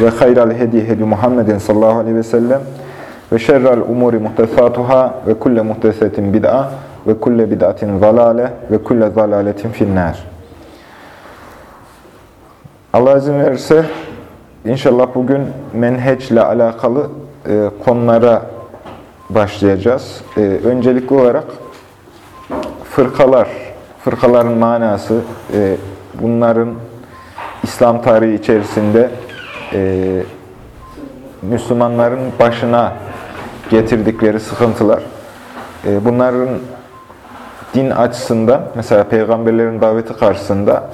ve hayral hedi hedi Muhammedin sallallahu aleyhi ve sellem ve şerrel umuri muhtesatuhâ ve kulle muhtesetin bid'a ve kulle bid'atin zalale ve kulle zalaletin finnâr. Allah izin verirse inşallah bugün menheçle alakalı e, konulara başlayacağız. E, öncelikli olarak fırkalar, fırkaların manası, e, bunların İslam tarihi içerisinde e, Müslümanların başına getirdikleri sıkıntılar, e, bunların din açısından, mesela peygamberlerin daveti karşısında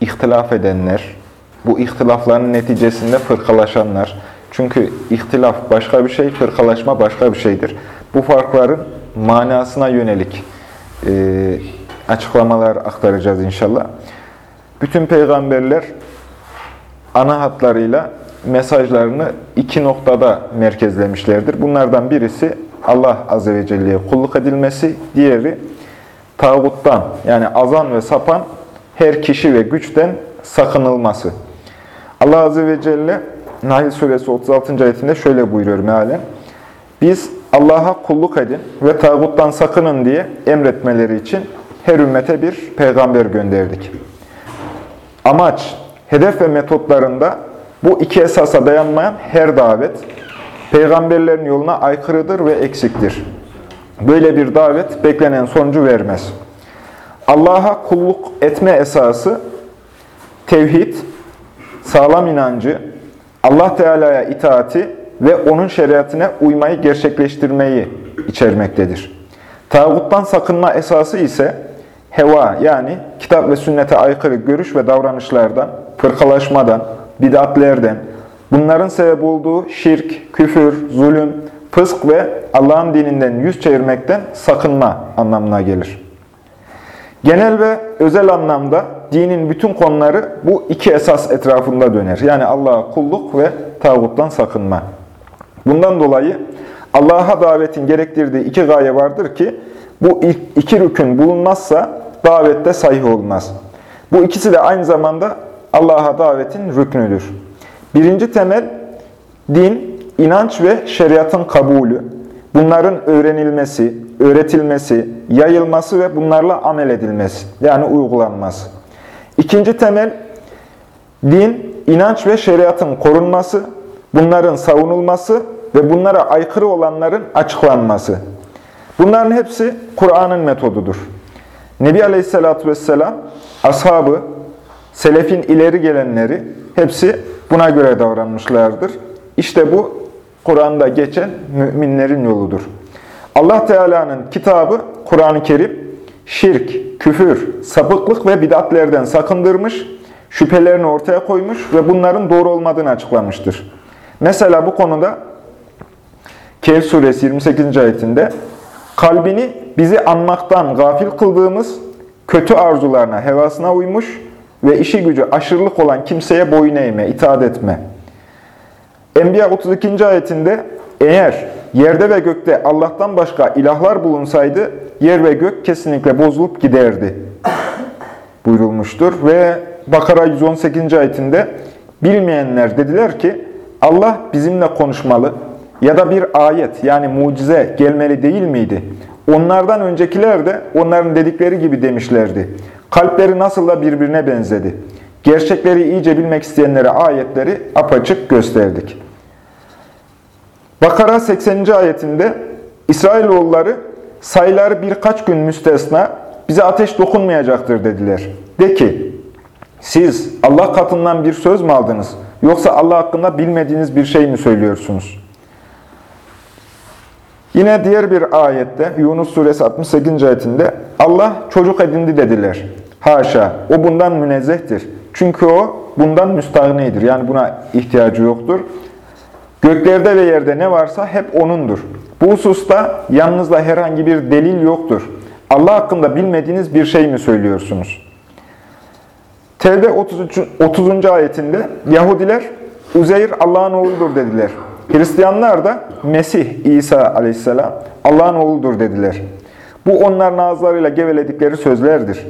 ihtilaf edenler, bu ihtilafların neticesinde fırkalaşanlar, çünkü ihtilaf başka bir şey, fırkalaşma başka bir şeydir. Bu farkların manasına yönelik e, açıklamalar aktaracağız inşallah. Bütün peygamberler ana hatlarıyla mesajlarını iki noktada merkezlemişlerdir. Bunlardan birisi Allah Azze ve Celle'ye kulluk edilmesi, diğeri tağuttan yani azan ve sapan her kişi ve güçten sakınılması. Allah Azze ve Celle Nahl Suresi 36. ayetinde şöyle buyuruyor mealen. Biz Allah'a kulluk edin ve tağuttan sakının diye emretmeleri için her ümmete bir peygamber gönderdik. Amaç, hedef ve metotlarında bu iki esasa dayanmayan her davet, peygamberlerin yoluna aykırıdır ve eksiktir. Böyle bir davet beklenen sonucu vermez. Allah'a kulluk etme esası, tevhid, sağlam inancı, Allah Teala'ya itaati ve onun şeriatine uymayı gerçekleştirmeyi içermektedir. Tağuttan sakınma esası ise heva yani kitap ve sünnete aykırı görüş ve davranışlardan, fırkalaşmadan, bidatlerden, bunların sebep olduğu şirk, küfür, zulüm, fısk ve Allah'ın dininden yüz çevirmekten sakınma anlamına gelir. Genel ve özel anlamda dinin bütün konuları bu iki esas etrafında döner. Yani Allah'a kulluk ve tağuttan sakınma. Bundan dolayı Allah'a davetin gerektirdiği iki gaye vardır ki bu iki rükün bulunmazsa davette sahih olmaz. Bu ikisi de aynı zamanda Allah'a davetin rüknüdür. Birinci temel din, inanç ve şeriatın kabulü. Bunların öğrenilmesi, öğretilmesi, yayılması ve bunlarla amel edilmesi. Yani uygulanması. İkinci temel din, inanç ve şeriatın korunması, bunların savunulması ve bunlara aykırı olanların açıklanması. Bunların hepsi Kur'an'ın metodudur. Nebi Aleyhisselatü Vesselam, ashabı, selefin ileri gelenleri hepsi buna göre davranmışlardır. İşte bu Kur'an'da geçen müminlerin yoludur. Allah Teala'nın kitabı Kur'an-ı Kerim şirk, küfür, sapıklık ve bidatlerden sakındırmış, şüphelerini ortaya koymuş ve bunların doğru olmadığını açıklamıştır. Mesela bu konuda Kehf suresi 28. ayetinde kalbini bizi anmaktan gafil kıldığımız kötü arzularına, hevasına uymuş ve işi gücü aşırılık olan kimseye boyun eğme, itaat etme. Enbiya 32. ayetinde eğer yerde ve gökte Allah'tan başka ilahlar bulunsaydı yer ve gök kesinlikle bozulup giderdi buyurulmuştur. Ve Bakara 118. ayetinde bilmeyenler dediler ki Allah bizimle konuşmalı ya da bir ayet yani mucize gelmeli değil miydi? Onlardan öncekiler de onların dedikleri gibi demişlerdi. Kalpleri nasıl da birbirine benzedi. Gerçekleri iyice bilmek isteyenlere ayetleri apaçık gösterdik. Bakara 80. ayetinde İsrailoğulları sayıları birkaç gün müstesna bize ateş dokunmayacaktır dediler. De ki siz Allah katından bir söz mü aldınız yoksa Allah hakkında bilmediğiniz bir şey mi söylüyorsunuz? Yine diğer bir ayette Yunus suresi 68. ayetinde Allah çocuk edindi dediler. Haşa o bundan münezzehtir. Çünkü o bundan müstahnidir. Yani buna ihtiyacı yoktur. Göklerde ve yerde ne varsa hep O'nundur. Bu hususta yanınızda herhangi bir delil yoktur. Allah hakkında bilmediğiniz bir şey mi söylüyorsunuz? Tevbe 33, 30. ayetinde Yahudiler Uzeyr Allah'ın oğludur dediler. Hristiyanlar da Mesih İsa aleyhisselam Allah'ın oğludur dediler. Bu onların ağızlarıyla geveledikleri sözlerdir.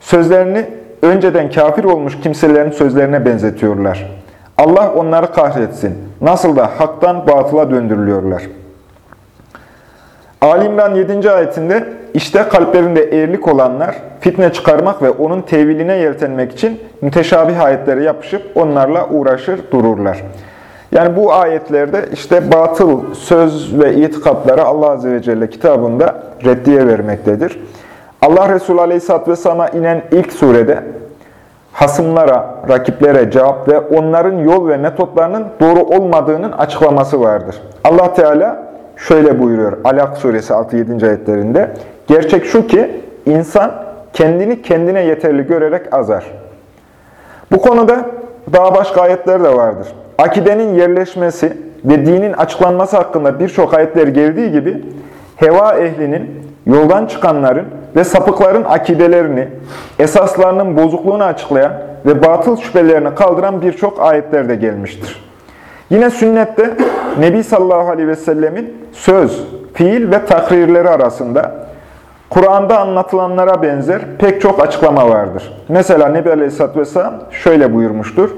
Sözlerini önceden kafir olmuş kimselerin sözlerine benzetiyorlar. Allah onları kahretsin. Nasıl da haktan batıla döndürülüyorlar. Ali İmran 7. ayetinde işte kalplerinde eğrilik olanlar fitne çıkarmak ve onun teviline yeltenmek için müteşabih ayetlere yapışıp onlarla uğraşır dururlar. Yani bu ayetlerde işte batıl söz ve itikatları Allah Azze ve Celle kitabında reddiye vermektedir. Allah Resulü Aleyhisselatü Vesselam'a inen ilk surede hasımlara, rakiplere cevap ve onların yol ve metotlarının doğru olmadığının açıklaması vardır. Allah Teala şöyle buyuruyor Alak suresi 6-7. ayetlerinde. Gerçek şu ki insan kendini kendine yeterli görerek azar. Bu konuda daha başka ayetler de vardır. Akidenin yerleşmesi ve dinin açıklanması hakkında birçok ayetler geldiği gibi heva ehlinin, yoldan çıkanların ve sapıkların akidelerini, esaslarının bozukluğunu açıklayan ve batıl şüphelerini kaldıran birçok ayetler de gelmiştir. Yine sünnette Nebi sallallahu aleyhi ve sellemin söz, fiil ve takrirleri arasında Kur'an'da anlatılanlara benzer pek çok açıklama vardır. Mesela Nebi aleyhisselatü vesselam şöyle buyurmuştur.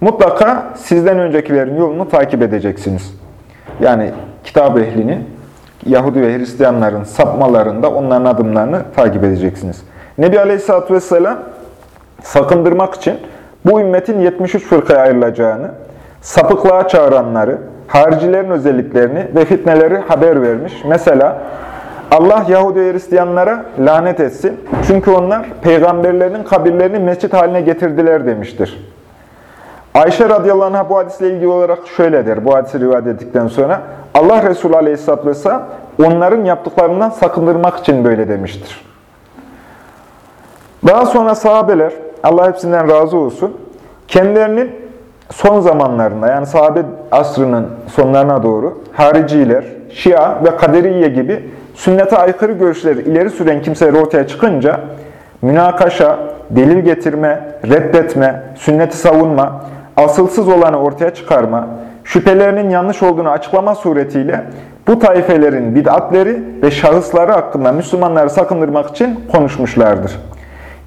Mutlaka sizden öncekilerin yolunu takip edeceksiniz. Yani kitap ehlinin, Yahudi ve Hristiyanların sapmalarında onların adımlarını takip edeceksiniz. Nebi Aleyhisselatü Vesselam sakındırmak için bu ümmetin 73 fırkaya ayrılacağını, sapıklığa çağıranları, haricilerin özelliklerini ve fitneleri haber vermiş. Mesela Allah Yahudi ve Hristiyanlara lanet etsin. Çünkü onlar peygamberlerinin kabirlerini mescit haline getirdiler demiştir. Ayşe radıyallahu anh bu hadisle ilgili olarak şöyle der, bu hadisi rivayet ettikten sonra, Allah Resulü aleyhisselatü vesselam onların yaptıklarından sakındırmak için böyle demiştir. Daha sonra sahabeler, Allah hepsinden razı olsun, kendilerinin son zamanlarında, yani sahabe asrının sonlarına doğru, hariciler, şia ve kaderiye gibi sünnete aykırı görüşleri ileri süren kimseler ortaya çıkınca, münakaşa, delil getirme, reddetme, sünneti savunma, asılsız olanı ortaya çıkarma, şüphelerinin yanlış olduğunu açıklama suretiyle bu taifelerin bid'atleri ve şahısları hakkında Müslümanları sakındırmak için konuşmuşlardır.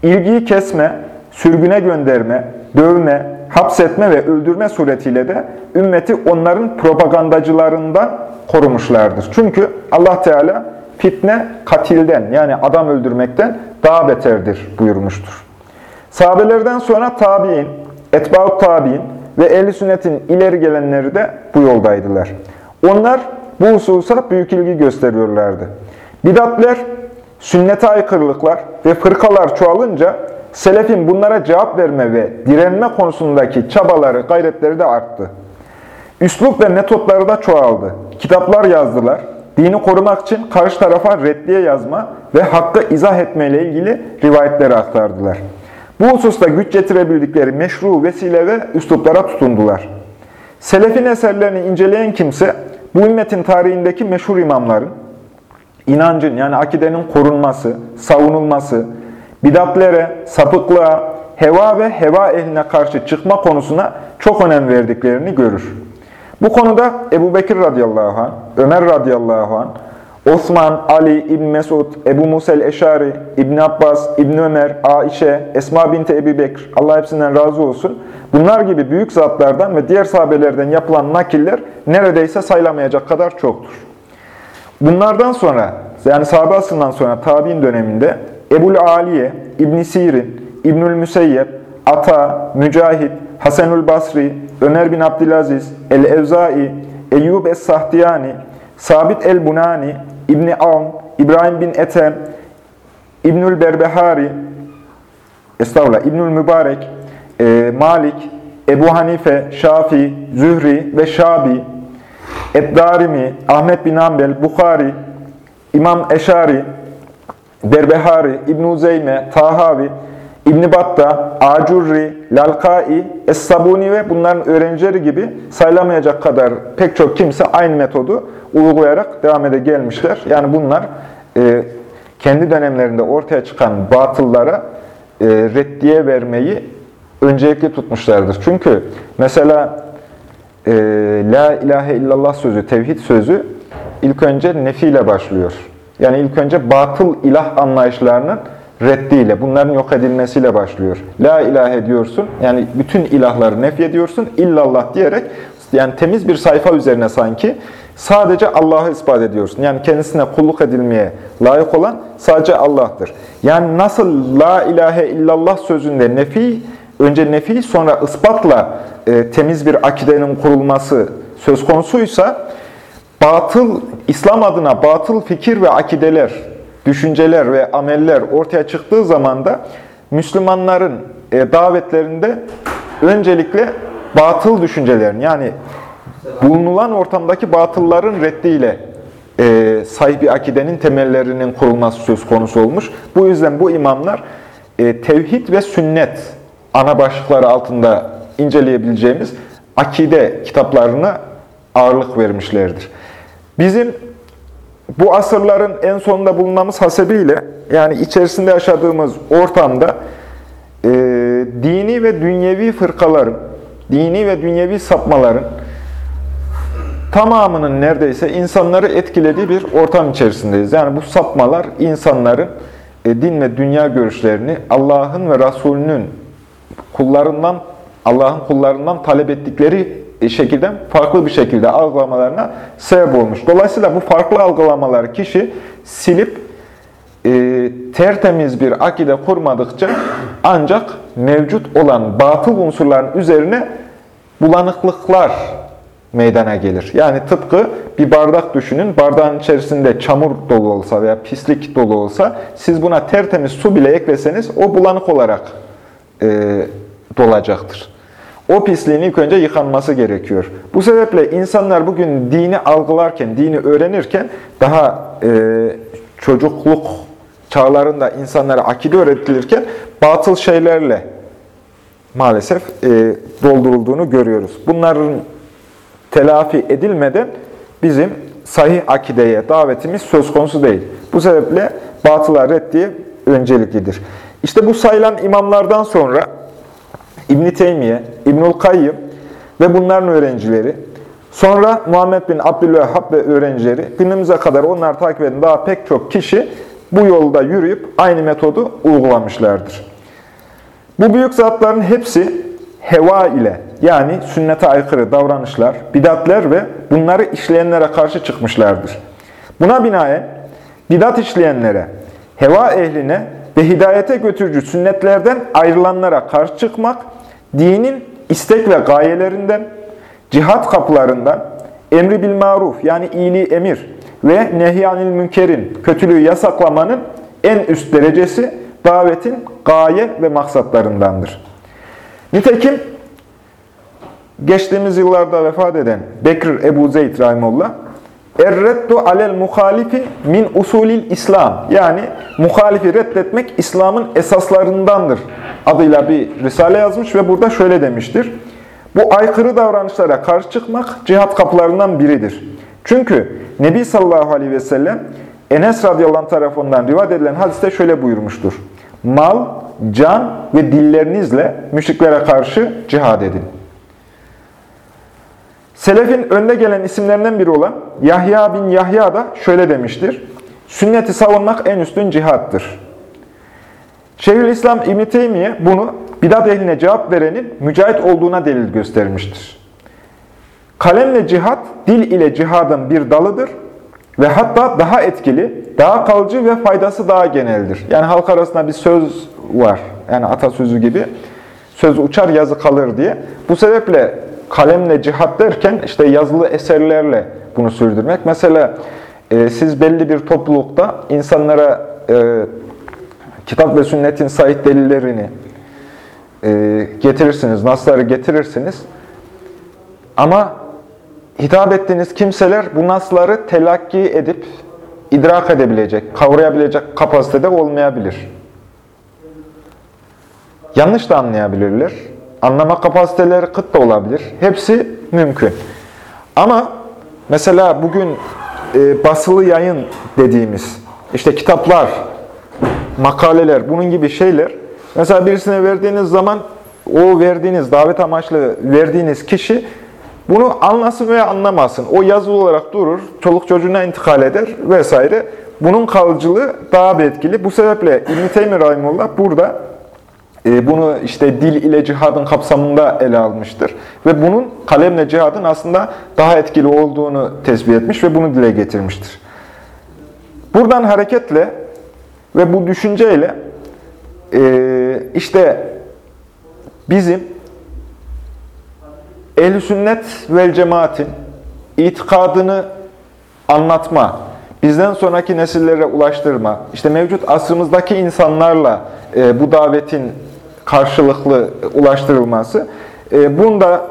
İlgiyi kesme, sürgüne gönderme, dövme, hapsetme ve öldürme suretiyle de ümmeti onların propagandacılarından korumuşlardır. Çünkü Allah Teala fitne katilden yani adam öldürmekten daha beterdir buyurmuştur. Sahabelerden sonra tabi'in, etbaut tabi'in ve ehl sünnetin ileri gelenleri de bu yoldaydılar. Onlar bu hususa büyük ilgi gösteriyorlardı. Bidatler, sünnete aykırılıklar ve fırkalar çoğalınca selefin bunlara cevap verme ve direnme konusundaki çabaları, gayretleri de arttı. Üslup ve metotları da çoğaldı. Kitaplar yazdılar. Dini korumak için karşı tarafa reddiye yazma ve hakkı izah etmeyle ilgili rivayetleri aktardılar. Bu hususta güç getirebildikleri meşru vesile ve üsluplara tutundular. Selefin eserlerini inceleyen kimse, bu ümmetin tarihindeki meşhur imamların, inancın yani akidenin korunması, savunulması, bidatlere, sapıklığa, heva ve heva ehline karşı çıkma konusuna çok önem verdiklerini görür. Bu konuda Ebu Bekir radıyallahu anh, Ömer radıyallahu anh, Osman, Ali, İbn Mesud, Ebu Musel Eşari, İbn Abbas, İbn Ömer, Aişe, Esma binti Ebu Bekir, Allah hepsinden razı olsun. Bunlar gibi büyük zatlardan ve diğer sahabelerden yapılan nakiller neredeyse sayılamayacak kadar çoktur. Bunlardan sonra, yani sahabe asrından sonra tabi'in döneminde Ebul Aliye, İbn Sirin, İbnül Müseyyep, Ata, Mücahit, Hasanül Basri, Ömer bin Abdülaziz, El-Evzai, Eyyub Es-Sahtiyani, Sabit el-Bunani, İbni Avn, İbrahim bin Ethem, İbnül Berbehari, Estağfurullah, İbnül Mübarek, e, Malik, Ebu Hanife, Şafi, Zühri ve Şabi, Eddarimi, Ahmet bin Ambel, Bukhari, İmam Eşari, Berbehari, İbn-i Zeyme, Tahavi, İbn Batta, Acurri, Lalkai, Es-Sabuni ve bunların öğrencileri gibi sayılamayacak kadar pek çok kimse aynı metodu uygulayarak devam ede gelmişler. Yani bunlar e, kendi dönemlerinde ortaya çıkan batıllara e, reddiye vermeyi öncelikli tutmuşlardır. Çünkü mesela e, La ilahe illallah sözü, tevhid sözü ilk önce nefiyle başlıyor. Yani ilk önce batıl ilah anlayışlarının reddiyle, bunların yok edilmesiyle başlıyor. La ilahe diyorsun, yani bütün ilahları nef ediyorsun, illallah diyerek, yani temiz bir sayfa üzerine sanki sadece Allah'ı ispat ediyorsun. Yani kendisine kulluk edilmeye layık olan sadece Allah'tır. Yani nasıl la ilahe illallah sözünde nefi, önce nefi sonra ispatla e, temiz bir akidenin kurulması söz konusuysa, batıl, İslam adına batıl fikir ve akideler, düşünceler ve ameller ortaya çıktığı zaman da Müslümanların e, davetlerinde öncelikle batıl düşüncelerin yani bulunulan ortamdaki batılların reddiyle e, sahih bir akidenin temellerinin kurulması söz konusu olmuş. Bu yüzden bu imamlar e, tevhid ve sünnet ana başlıkları altında inceleyebileceğimiz akide kitaplarına ağırlık vermişlerdir. Bizim bu asırların en sonunda bulunmamız hasebiyle, yani içerisinde yaşadığımız ortamda e, dini ve dünyevi fırkaların, dini ve dünyevi sapmaların tamamının neredeyse insanları etkilediği bir ortam içerisindeyiz. Yani bu sapmalar insanların e, din ve dünya görüşlerini Allah'ın ve Resulünün kullarından, Allah'ın kullarından talep ettikleri e, şekilde farklı bir şekilde algılamalarına sebep olmuş. Dolayısıyla bu farklı algılamaları kişi silip e, tertemiz bir akide kurmadıkça ancak mevcut olan batıl unsurların üzerine bulanıklıklar meydana gelir. Yani tıpkı bir bardak düşünün, bardağın içerisinde çamur dolu olsa veya pislik dolu olsa, siz buna tertemiz su bile ekleseniz o bulanık olarak e, dolacaktır. O pisliğin ilk önce yıkanması gerekiyor. Bu sebeple insanlar bugün dini algılarken, dini öğrenirken daha e, çocukluk çağlarında insanlara akide öğretilirken batıl şeylerle maalesef e, doldurulduğunu görüyoruz. Bunların telafi edilmeden bizim sahih akideye davetimiz söz konusu değil. Bu sebeple batıla reddiye önceliklidir. İşte bu sayılan imamlardan sonra İbn-i Teymiye, İbnül Kayyım ve bunların öğrencileri, sonra Muhammed bin Abdülvehhab ve öğrencileri, günümüze kadar onlar takip eden daha pek çok kişi bu yolda yürüyüp aynı metodu uygulamışlardır. Bu büyük zatların hepsi heva ile yani sünnete aykırı davranışlar, bidatler ve bunları işleyenlere karşı çıkmışlardır. Buna binaen bidat işleyenlere, heva ehline ve hidayete götürücü sünnetlerden ayrılanlara karşı çıkmak, dinin istek ve gayelerinden, cihat kapılarından, emri bil maruf yani iyiliği emir ve nehyanil münkerin, kötülüğü yasaklamanın en üst derecesi davetin gaye ve maksatlarındandır. Nitekim geçtiğimiz yıllarda vefat eden Bekir Ebu Zeyd Rahimullah Erreddu alel muhalifi min usulil İslam. Yani muhalifi reddetmek İslam'ın esaslarındandır adıyla bir risale yazmış ve burada şöyle demiştir. Bu aykırı davranışlara karşı çıkmak cihat kapılarından biridir. Çünkü Nebi sallallahu aleyhi ve sellem Enes radıyallahu anh tarafından rivayet edilen hadiste şöyle buyurmuştur. Mal, can ve dillerinizle müşriklere karşı cihad edin. Selefin önde gelen isimlerinden biri olan Yahya bin Yahya da şöyle demiştir. Sünneti savunmak en üstün cihattır. Şeyhülislam İbn Teymiye bunu bidat ehline cevap verenin mücahit olduğuna delil göstermiştir. Kalemle cihat, dil ile cihadın bir dalıdır ve hatta daha etkili, daha kalıcı ve faydası daha geneldir. Yani halk arasında bir söz var, yani atasözü gibi, söz uçar yazı kalır diye. Bu sebeple kalemle cihat derken işte yazılı eserlerle bunu sürdürmek. Mesela e, siz belli bir toplulukta insanlara e, kitap ve sünnetin sahih delillerini e, getirirsiniz, nasları getirirsiniz. Ama hitap ettiğiniz kimseler bu nasları telakki edip idrak edebilecek, kavrayabilecek kapasitede olmayabilir. yanlış da anlayabilirler. Anlama kapasiteleri kıt da olabilir. Hepsi mümkün. Ama mesela bugün e, basılı yayın dediğimiz, işte kitaplar, makaleler, bunun gibi şeyler, mesela birisine verdiğiniz zaman o verdiğiniz, davet amaçlı verdiğiniz kişi bunu anlasın veya anlamasın. O yazılı olarak durur, çoluk çocuğuna intikal eder vesaire. Bunun kalıcılığı daha bir etkili. Bu sebeple İbn-i Teymi Rahimullah burada bunu işte dil ile cihadın kapsamında ele almıştır. Ve bunun kalemle cihadın aslında daha etkili olduğunu tespit etmiş ve bunu dile getirmiştir. Buradan hareketle ve bu düşünceyle e, işte bizim ehl sünnet vel cemaatin itikadını anlatma, bizden sonraki nesillere ulaştırma, işte mevcut asrımızdaki insanlarla e, bu davetin karşılıklı ulaştırılması, e, bunda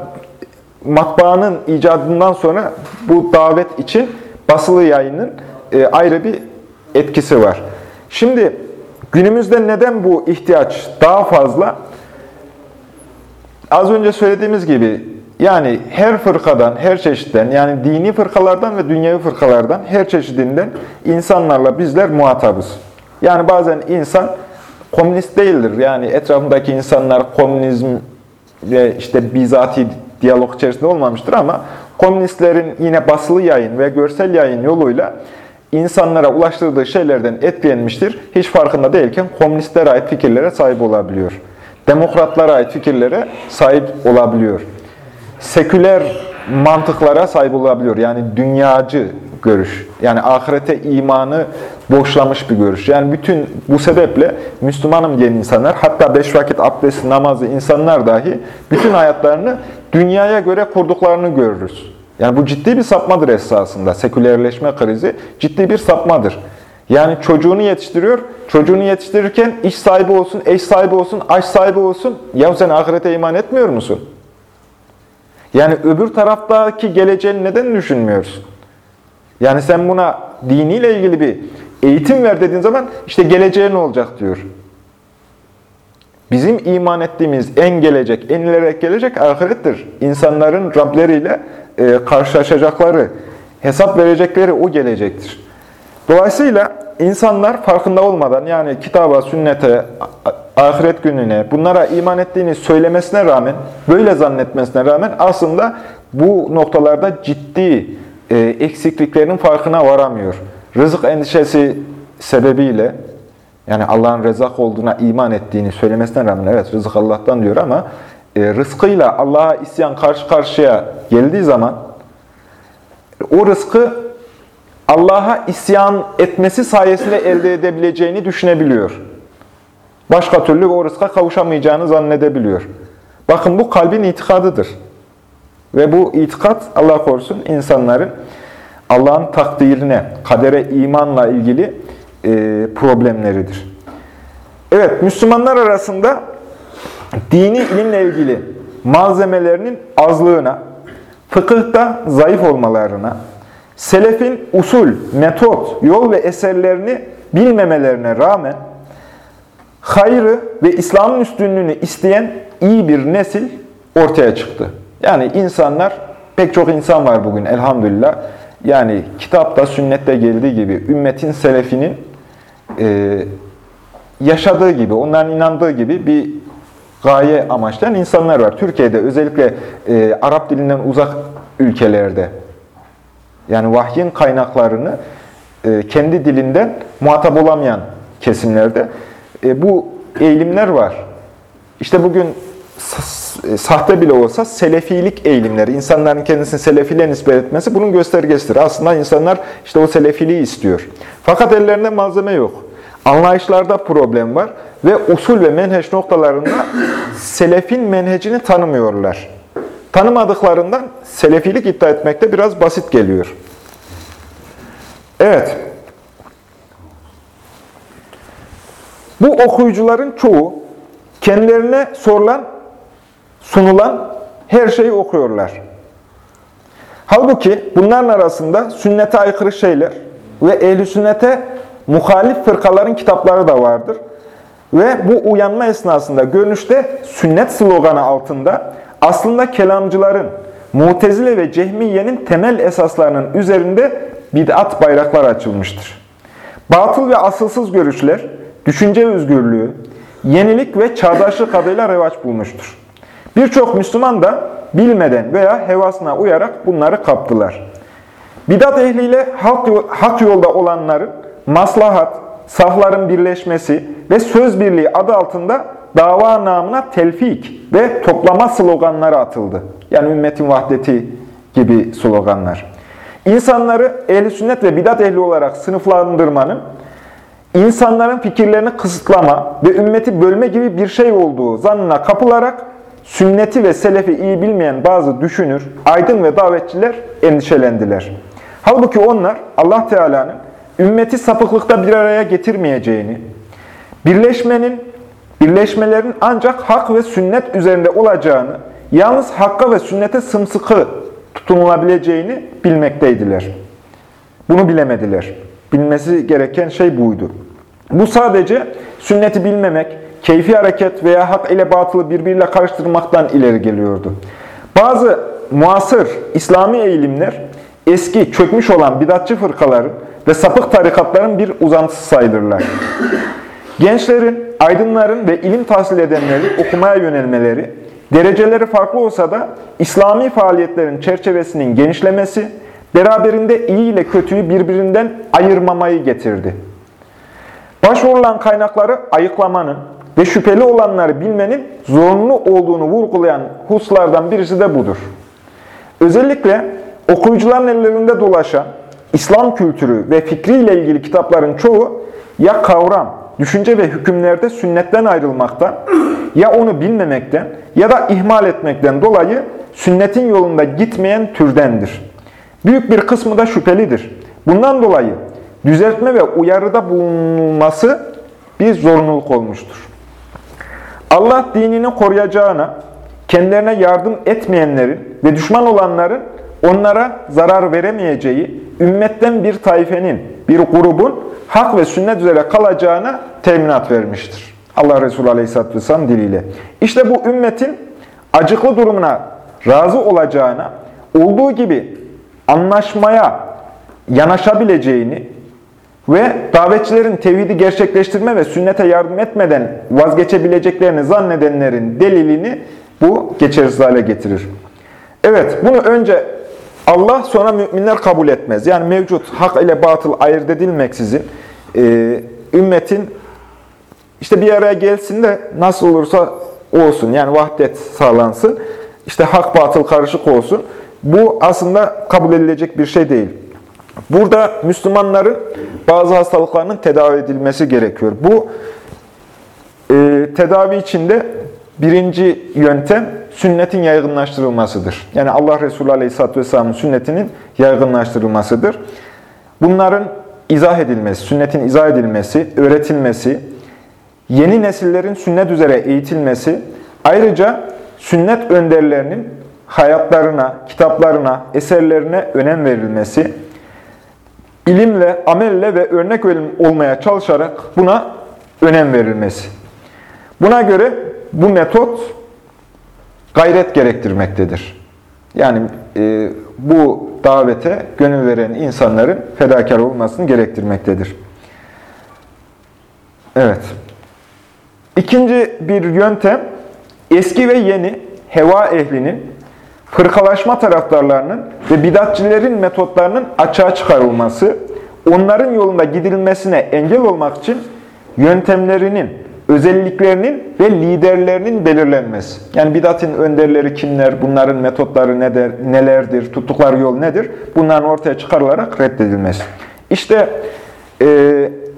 matbaanın icadından sonra bu davet için basılı yayının e, ayrı bir etkisi var. Şimdi günümüzde neden bu ihtiyaç daha fazla? Az önce söylediğimiz gibi yani her fırkadan, her çeşitten, yani dini fırkalardan ve dünyevi fırkalardan, her çeşidinden insanlarla bizler muhatabız. Yani bazen insan komünist değildir. Yani etrafındaki insanlar komünizm ve işte bizati diyalog içerisinde olmamıştır ama komünistlerin yine basılı yayın ve görsel yayın yoluyla insanlara ulaştırdığı şeylerden etkilenmiştir. Hiç farkında değilken komünistlere ait fikirlere sahip olabiliyor. Demokratlara ait fikirlere sahip olabiliyor seküler mantıklara sahip olabiliyor. Yani dünyacı görüş. Yani ahirete imanı boşlamış bir görüş. Yani bütün bu sebeple Müslümanım diyen insanlar, hatta beş vakit abdest namazı insanlar dahi bütün hayatlarını dünyaya göre kurduklarını görürüz. Yani bu ciddi bir sapmadır esasında. Sekülerleşme krizi ciddi bir sapmadır. Yani çocuğunu yetiştiriyor, çocuğunu yetiştirirken iş sahibi olsun, eş sahibi olsun, aş sahibi olsun. Ya sen ahirete iman etmiyor musun? Yani öbür taraftaki geleceğini neden düşünmüyorsun? Yani sen buna diniyle ilgili bir eğitim ver dediğin zaman işte geleceğe ne olacak diyor. Bizim iman ettiğimiz en gelecek, en ilerek gelecek ahirettir. İnsanların Rableriyle e, karşılaşacakları, hesap verecekleri o gelecektir. Dolayısıyla insanlar farkında olmadan yani kitaba, sünnete, ahiret gününe, bunlara iman ettiğini söylemesine rağmen, böyle zannetmesine rağmen aslında bu noktalarda ciddi e, eksikliklerin farkına varamıyor. Rızık endişesi sebebiyle, yani Allah'ın rezak olduğuna iman ettiğini söylemesine rağmen, evet rızık Allah'tan diyor ama e, rızkıyla Allah'a isyan karşı karşıya geldiği zaman, o rızkı Allah'a isyan etmesi sayesinde elde edebileceğini düşünebiliyor. Başka türlü o rızka kavuşamayacağını zannedebiliyor. Bakın bu kalbin itikadıdır. Ve bu itikat Allah korusun insanların Allah'ın takdirine, kadere imanla ilgili e, problemleridir. Evet, Müslümanlar arasında dini ilimle ilgili malzemelerinin azlığına, fıkıhta zayıf olmalarına, selefin usul, metot, yol ve eserlerini bilmemelerine rağmen hayrı ve İslam'ın üstünlüğünü isteyen iyi bir nesil ortaya çıktı. Yani insanlar, pek çok insan var bugün elhamdülillah. Yani kitapta, sünnette geldiği gibi ümmetin selefinin e, yaşadığı gibi, onların inandığı gibi bir gaye amaçlayan insanlar var. Türkiye'de özellikle e, Arap dilinden uzak ülkelerde yani vahyin kaynaklarını e, kendi dilinden muhatap olamayan kesimlerde e, bu eğilimler var. İşte bugün e, sahte bile olsa selefilik eğilimleri, insanların kendisini selefiliğe nispet etmesi bunun göstergesidir. Aslında insanlar işte o selefiliği istiyor. Fakat ellerinde malzeme yok. Anlayışlarda problem var ve usul ve menheç noktalarında selefin menhecini tanımıyorlar. Tanımadıklarından selefilik iddia etmekte biraz basit geliyor. Evet. Bu okuyucuların çoğu kendilerine sorulan, sunulan her şeyi okuyorlar. Halbuki bunların arasında sünnete aykırı şeyler ve ehli sünnete muhalif fırkaların kitapları da vardır. Ve bu uyanma esnasında görünüşte sünnet sloganı altında aslında kelamcıların, Mutezile ve Cehmiye'nin temel esaslarının üzerinde bid'at bayraklar açılmıştır. Batıl ve asılsız görüşler, düşünce özgürlüğü, yenilik ve çağdaşlık adıyla revaç bulmuştur. Birçok Müslüman da bilmeden veya hevasına uyarak bunları kaptılar. Bidat ehliyle hak, yolda olanların maslahat, safların birleşmesi ve söz birliği adı altında dava namına telfik ve toplama sloganları atıldı. Yani ümmetin vahdeti gibi sloganlar. İnsanları ehli sünnet ve bidat ehli olarak sınıflandırmanın insanların fikirlerini kısıtlama ve ümmeti bölme gibi bir şey olduğu zannına kapılarak sünneti ve selefi iyi bilmeyen bazı düşünür, aydın ve davetçiler endişelendiler. Halbuki onlar Allah Teala'nın ümmeti sapıklıkta bir araya getirmeyeceğini, birleşmenin, birleşmelerin ancak hak ve sünnet üzerinde olacağını, yalnız hakka ve sünnete sımsıkı tutunulabileceğini bilmekteydiler. Bunu bilemediler. Bilmesi gereken şey buydu. Bu sadece sünneti bilmemek, keyfi hareket veya hak ile batılı birbiriyle karıştırmaktan ileri geliyordu. Bazı muasır İslami eğilimler eski çökmüş olan bidatçı fırkaların ve sapık tarikatların bir uzantısı sayılırlar. Gençlerin, aydınların ve ilim tahsil edenlerin okumaya yönelmeleri, dereceleri farklı olsa da İslami faaliyetlerin çerçevesinin genişlemesi, beraberinde iyi ile kötüyü birbirinden ayırmamayı getirdi. Başvurulan kaynakları ayıklamanın ve şüpheli olanları bilmenin zorunlu olduğunu vurgulayan hususlardan birisi de budur. Özellikle okuyucuların ellerinde dolaşan İslam kültürü ve fikriyle ilgili kitapların çoğu ya kavram, düşünce ve hükümlerde sünnetten ayrılmaktan, ya onu bilmemekten ya da ihmal etmekten dolayı sünnetin yolunda gitmeyen türdendir. Büyük bir kısmı da şüphelidir. Bundan dolayı düzeltme ve uyarıda bulunulması bir zorunluluk olmuştur. Allah dinini koruyacağına, kendilerine yardım etmeyenlerin ve düşman olanların onlara zarar veremeyeceği, ümmetten bir taifenin, bir grubun hak ve sünnet üzere kalacağına teminat vermiştir. Allah Resulü Aleyhisselatü Vesselam diliyle. İşte bu ümmetin acıklı durumuna razı olacağına, olduğu gibi anlaşmaya yanaşabileceğini ve davetçilerin tevhidi gerçekleştirme ve sünnete yardım etmeden vazgeçebileceklerini zannedenlerin delilini bu geçersiz hale getirir. Evet, bunu önce Allah sonra müminler kabul etmez. Yani mevcut hak ile batıl ayırt edilmeksizin e, ümmetin işte bir araya gelsin de nasıl olursa olsun. Yani vahdet sağlansın. İşte hak batıl karışık olsun. Bu aslında kabul edilecek bir şey değil. Burada Müslümanların bazı hastalıklarının tedavi edilmesi gerekiyor. Bu e, tedavi içinde birinci yöntem sünnetin yaygınlaştırılmasıdır. Yani Allah Resulü Aleyhisselatü Vesselam'ın sünnetinin yaygınlaştırılmasıdır. Bunların izah edilmesi, sünnetin izah edilmesi, öğretilmesi, yeni nesillerin sünnet üzere eğitilmesi, ayrıca sünnet önderlerinin hayatlarına, kitaplarına, eserlerine önem verilmesi, ilimle, amelle ve örnek olmaya çalışarak buna önem verilmesi. Buna göre bu metot gayret gerektirmektedir. Yani e, bu davete gönül veren insanların fedakar olmasını gerektirmektedir. Evet. İkinci bir yöntem, eski ve yeni heva ehlinin, fırkalaşma taraftarlarının ve bidatçilerin metotlarının açığa çıkarılması, onların yolunda gidilmesine engel olmak için yöntemlerinin, özelliklerinin ve liderlerinin belirlenmesi. Yani bidatın önderleri kimler, bunların metotları nedir, nelerdir, tuttukları yol nedir? Bunların ortaya çıkarılarak reddedilmesi. İşte e,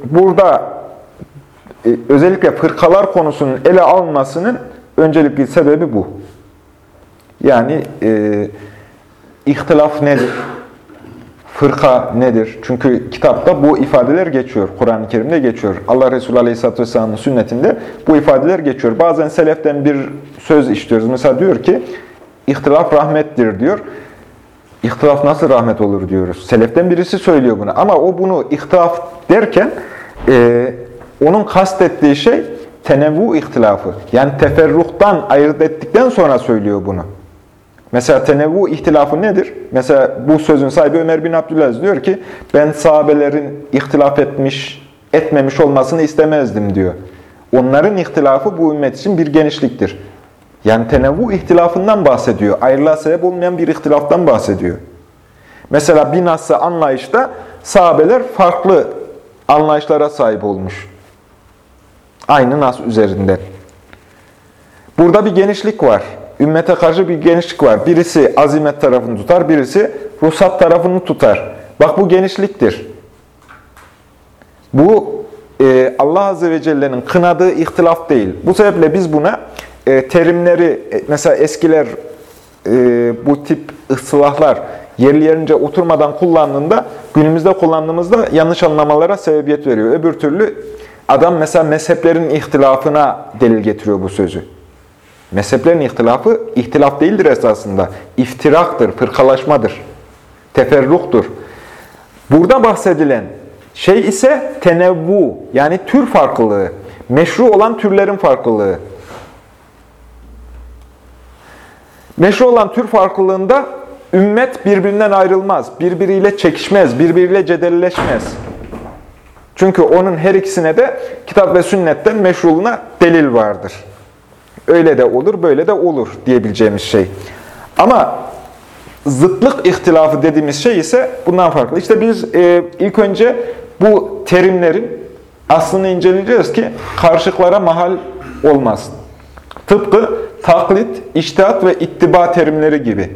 burada e, özellikle fırkalar konusunun ele alınmasının öncelikli sebebi bu. Yani e, ihtilaf nedir? Fırka nedir? Çünkü kitapta bu ifadeler geçiyor. Kur'an-ı Kerim'de geçiyor. Allah Resulü Aleyhisselatü Vesselam'ın sünnetinde bu ifadeler geçiyor. Bazen seleften bir söz işliyoruz. Mesela diyor ki, ihtilaf rahmettir diyor. İhtilaf nasıl rahmet olur diyoruz. Seleften birisi söylüyor bunu. Ama o bunu ihtilaf derken e, onun kastettiği şey tenevvu ihtilafı. Yani teferruhtan ayırt ettikten sonra söylüyor bunu. Mesela tenevvu ihtilafı nedir? Mesela bu sözün sahibi Ömer bin Abdülaziz diyor ki ben sahabelerin ihtilaf etmiş, etmemiş olmasını istemezdim diyor. Onların ihtilafı bu ümmet için bir genişliktir. Yani tenevvu ihtilafından bahsediyor. Ayrılığa sebep olmayan bir ihtilaftan bahsediyor. Mesela bir nasıl anlayışta sahabeler farklı anlayışlara sahip olmuş. Aynı nas üzerinde. Burada bir genişlik var. Ümmete karşı bir genişlik var. Birisi azimet tarafını tutar, birisi ruhsat tarafını tutar. Bak bu genişliktir. Bu e, Allah Azze ve Celle'nin kınadığı ihtilaf değil. Bu sebeple biz buna e, terimleri, e, mesela eskiler e, bu tip ıslahlar yerli yerince oturmadan kullandığında, günümüzde kullandığımızda yanlış anlamalara sebebiyet veriyor. Öbür türlü adam mesela mezheplerin ihtilafına delil getiriyor bu sözü. Mezheplerin ihtilafı ihtilaf değildir esasında. İftiraktır, fırkalaşmadır, teferruhtur. Burada bahsedilen şey ise tenevvu yani tür farklılığı. Meşru olan türlerin farklılığı. Meşru olan tür farklılığında ümmet birbirinden ayrılmaz, birbiriyle çekişmez, birbiriyle cedelleşmez. Çünkü onun her ikisine de kitap ve sünnetten meşruluğuna delil vardır. Öyle de olur, böyle de olur diyebileceğimiz şey. Ama zıtlık ihtilafı dediğimiz şey ise bundan farklı. İşte biz e, ilk önce bu terimlerin aslını inceleyeceğiz ki karşılıklara mahal olmasın. Tıpkı taklit, iştihat ve ittiba terimleri gibi.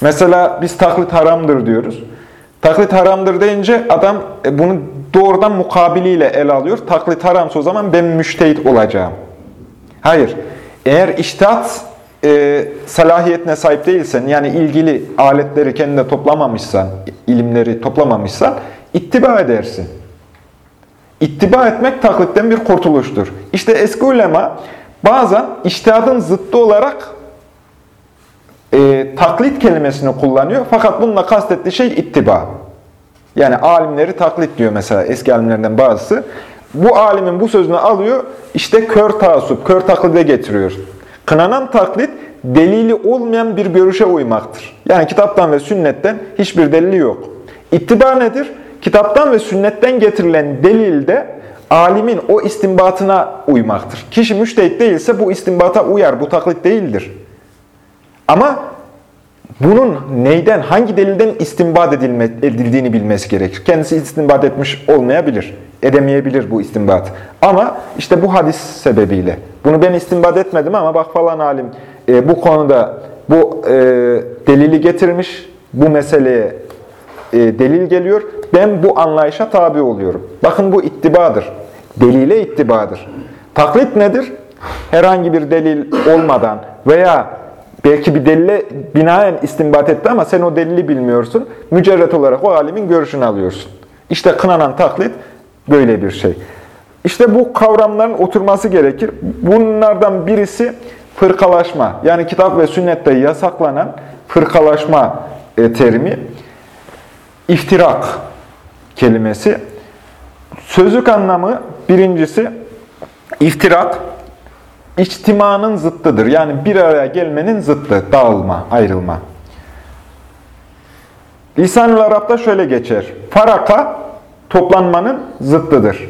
Mesela biz taklit haramdır diyoruz. Taklit haramdır deyince adam e, bunu doğrudan mukabiliyle ele alıyor. Taklit haramsa o zaman ben müştehit olacağım. Hayır. Eğer iştihat e, salahiyetine sahip değilsen, yani ilgili aletleri kendine toplamamışsan, ilimleri toplamamışsan, ittiba edersin. İttiba etmek taklitten bir kurtuluştur. İşte eski ulema bazen iştihadın zıttı olarak e, taklit kelimesini kullanıyor. Fakat bununla kastettiği şey ittiba. Yani alimleri taklit diyor mesela eski alimlerden bazısı. Bu alimin bu sözünü alıyor, işte kör taasup, kör taklide getiriyor. Kınanan taklit, delili olmayan bir görüşe uymaktır. Yani kitaptan ve sünnetten hiçbir delili yok. İttiba nedir? Kitaptan ve sünnetten getirilen delilde alimin o istinbatına uymaktır. Kişi müştehit değilse bu istinbata uyar, bu taklit değildir. Ama bunun neyden, hangi delilden istinbat edildiğini bilmesi gerekir. Kendisi istinbat etmiş olmayabilir, edemeyebilir bu istinbat. Ama işte bu hadis sebebiyle, bunu ben istinbat etmedim ama bak falan alim e, bu konuda bu e, delili getirmiş, bu meseleye e, delil geliyor. Ben bu anlayışa tabi oluyorum. Bakın bu ittibadır. Delile ittibadır. Taklit nedir? Herhangi bir delil olmadan veya belki bir delile binaen istinbat etti ama sen o delili bilmiyorsun. Mücerret olarak o alimin görüşünü alıyorsun. İşte kınanan taklit böyle bir şey. İşte bu kavramların oturması gerekir. Bunlardan birisi fırkalaşma. Yani kitap ve sünnette yasaklanan fırkalaşma e, terimi. İftirak kelimesi. Sözlük anlamı birincisi iftirak, içtimanın zıttıdır. Yani bir araya gelmenin zıttı, dağılma, ayrılma. Lisan-ı Arap'ta şöyle geçer. Faraka, toplanmanın zıttıdır.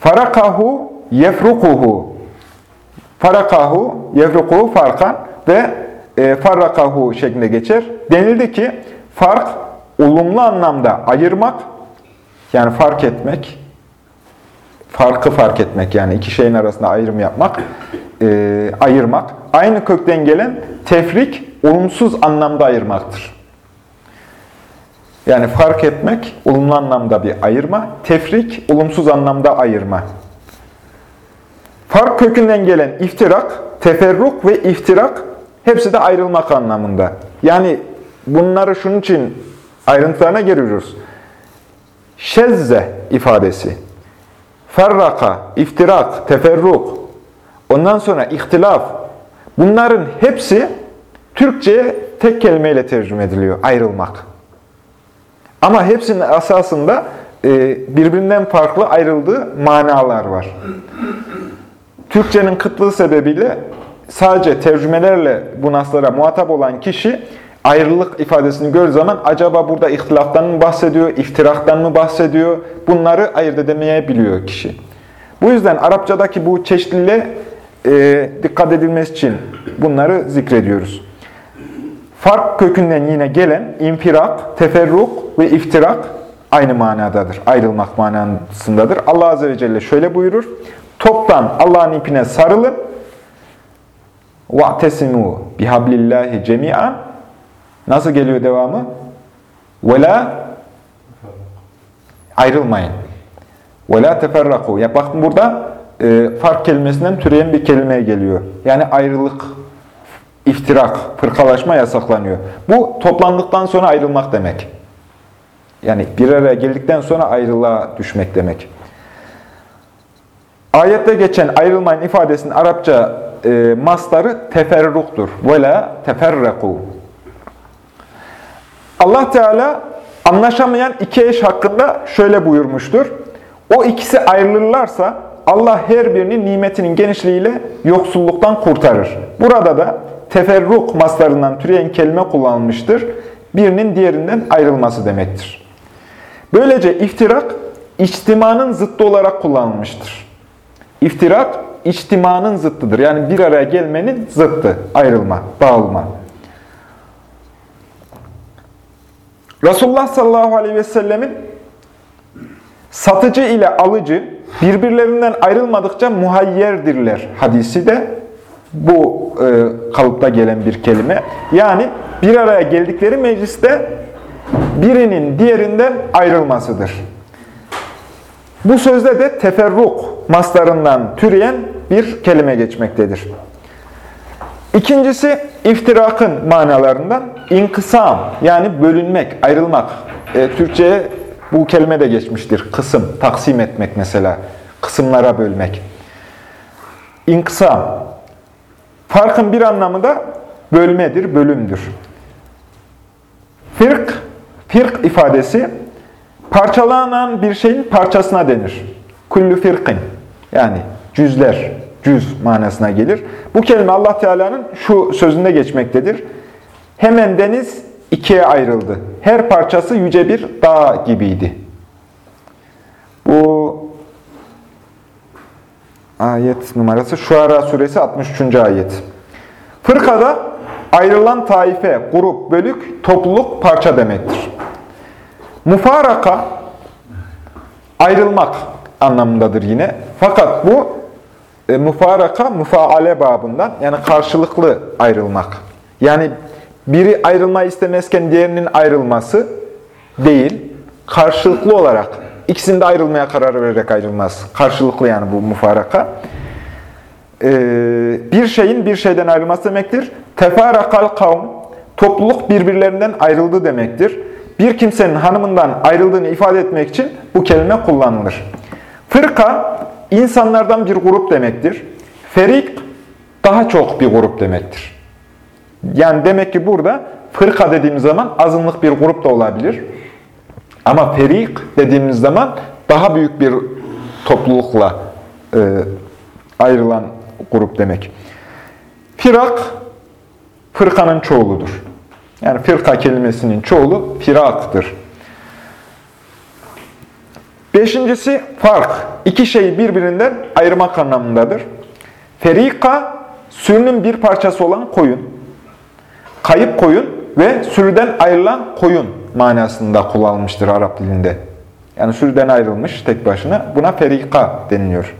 Farakahu, yefrukuhu. Farakahu, yefrukuhu farkan ve e, farrakahu şeklinde geçer. Denildi ki, fark, olumlu anlamda ayırmak, yani fark etmek, farkı fark etmek yani iki şeyin arasında ayrım yapmak, e, ayırmak. Aynı kökten gelen tefrik, olumsuz anlamda ayırmaktır. Yani fark etmek, olumlu anlamda bir ayırma, tefrik, olumsuz anlamda ayırma. Fark kökünden gelen iftirak, teferruk ve iftirak hepsi de ayrılmak anlamında. Yani bunları şunun için ayrıntılarına giriyoruz. Şezze ifadesi, ferraka, iftirak, teferruk, ondan sonra ihtilaf, bunların hepsi Türkçe'ye tek kelimeyle tercüme ediliyor, ayrılmak. Ama hepsinin asasında e, birbirinden farklı ayrıldığı manalar var. Türkçenin kıtlığı sebebiyle sadece tercümelerle bu naslara muhatap olan kişi ayrılık ifadesini gördüğü zaman acaba burada ihtilaftan mı bahsediyor, iftiraktan mı bahsediyor? Bunları ayırt edemeyebiliyor kişi. Bu yüzden Arapçadaki bu çeşitliliğe e, dikkat edilmesi için bunları zikrediyoruz. Fark kökünden yine gelen infirak, teferruk ve iftirak aynı manadadır. Ayrılmak manasındadır. Allah Azze ve Celle şöyle buyurur. Toptan Allah'ın ipine sarılın. وَاَعْتَسِمُوا بِحَبْلِ اللّٰهِ جَمِيعًا Nasıl geliyor devamı? وَلَا Ayrılmayın. وَلَا تَفَرَّقُوا Ya bakın burada e, fark kelimesinden türeyen bir kelimeye geliyor. Yani ayrılık, iftirak, fırkalaşma yasaklanıyor. Bu toplandıktan sonra ayrılmak demek. Yani bir araya geldikten sonra ayrılığa düşmek demek. Ayette geçen ayrılmayın ifadesinin Arapça e, masları teferruktur. Vela teferreku. Allah Teala anlaşamayan iki eş hakkında şöyle buyurmuştur. O ikisi ayrılırlarsa Allah her birini nimetinin genişliğiyle yoksulluktan kurtarır. Burada da teferruk maslarından türeyen kelime kullanılmıştır. Birinin diğerinden ayrılması demektir. Böylece iftirak, içtimanın zıttı olarak kullanılmıştır. İftirak, içtimanın zıttıdır. Yani bir araya gelmenin zıttı, ayrılma, dağılma. Resulullah sallallahu aleyhi ve sellemin satıcı ile alıcı birbirlerinden ayrılmadıkça muhayyerdirler hadisi de bu e, kalıpta gelen bir kelime. Yani bir araya geldikleri mecliste birinin diğerinden ayrılmasıdır. Bu sözde de teferruk maslarından türeyen bir kelime geçmektedir. İkincisi iftirakın manalarından inkısam yani bölünmek, ayrılmak. E, Türkçe'ye bu kelime de geçmiştir. Kısım, taksim etmek mesela. Kısımlara bölmek. İnkısam. Farkın bir anlamı da bölmedir, bölümdür. Firk, firk ifadesi parçalanan bir şeyin parçasına denir. Kullu firkin yani cüzler, cüz manasına gelir. Bu kelime Allah Teala'nın şu sözünde geçmektedir. Hemen deniz ikiye ayrıldı. Her parçası yüce bir dağ gibiydi. Bu ayet numarası Şuara suresi 63. ayet. Fırkada ayrılan taife, grup, bölük, topluluk, parça demektir. Mufaraka ayrılmak anlamındadır yine. Fakat bu e, mufaraka mufaale babından yani karşılıklı ayrılmak. Yani biri ayrılmayı istemezken diğerinin ayrılması değil, karşılıklı olarak ikisinde ayrılmaya karar vererek ayrılmaz. Karşılıklı yani bu mufaraka. Ee, bir şeyin bir şeyden ayrılması demektir. Tefarakal kavm, topluluk birbirlerinden ayrıldı demektir. Bir kimsenin hanımından ayrıldığını ifade etmek için bu kelime kullanılır. Fırka, insanlardan bir grup demektir. Ferik, daha çok bir grup demektir. Yani demek ki burada fırka dediğimiz zaman azınlık bir grup da olabilir. Ama ferik dediğimiz zaman daha büyük bir toplulukla e, ayrılan grup demek. Firak, fırkanın çoğuludur. Yani fırka kelimesinin çoğulu firaktır. Beşincisi fark. İki şeyi birbirinden ayırmak anlamındadır. Ferika, sürünün bir parçası olan koyun kayıp koyun ve sürüden ayrılan koyun manasında kullanılmıştır Arap dilinde. Yani sürüden ayrılmış tek başına. Buna ferika deniliyor.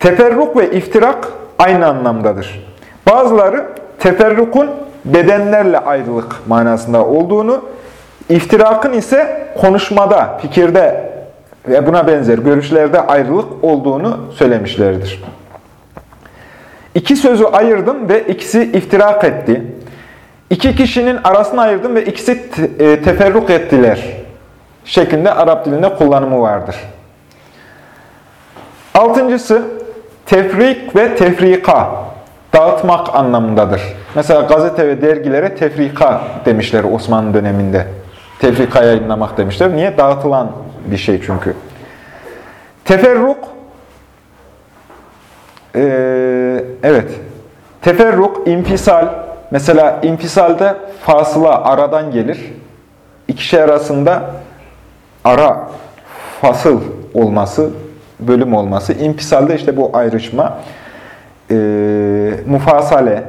Teferruk ve iftirak aynı anlamdadır. Bazıları teferrukun bedenlerle ayrılık manasında olduğunu, iftirakın ise konuşmada, fikirde ve buna benzer görüşlerde ayrılık olduğunu söylemişlerdir. İki sözü ayırdım ve ikisi iftirak etti. İki kişinin arasını ayırdım ve ikisi e, teferruk ettiler. Şeklinde Arap dilinde kullanımı vardır. Altıncısı tefrik ve tefrika. Dağıtmak anlamındadır. Mesela gazete ve dergilere tefrika demişler Osmanlı döneminde. Tefrika yayınlamak demişler. Niye? Dağıtılan bir şey çünkü. Teferruk Ee, evet. Teferruk, infisal. Mesela infisalde fasıla aradan gelir. İki şey arasında ara, fasıl olması, bölüm olması. İnfisalde işte bu ayrışma. Ee, mufasale,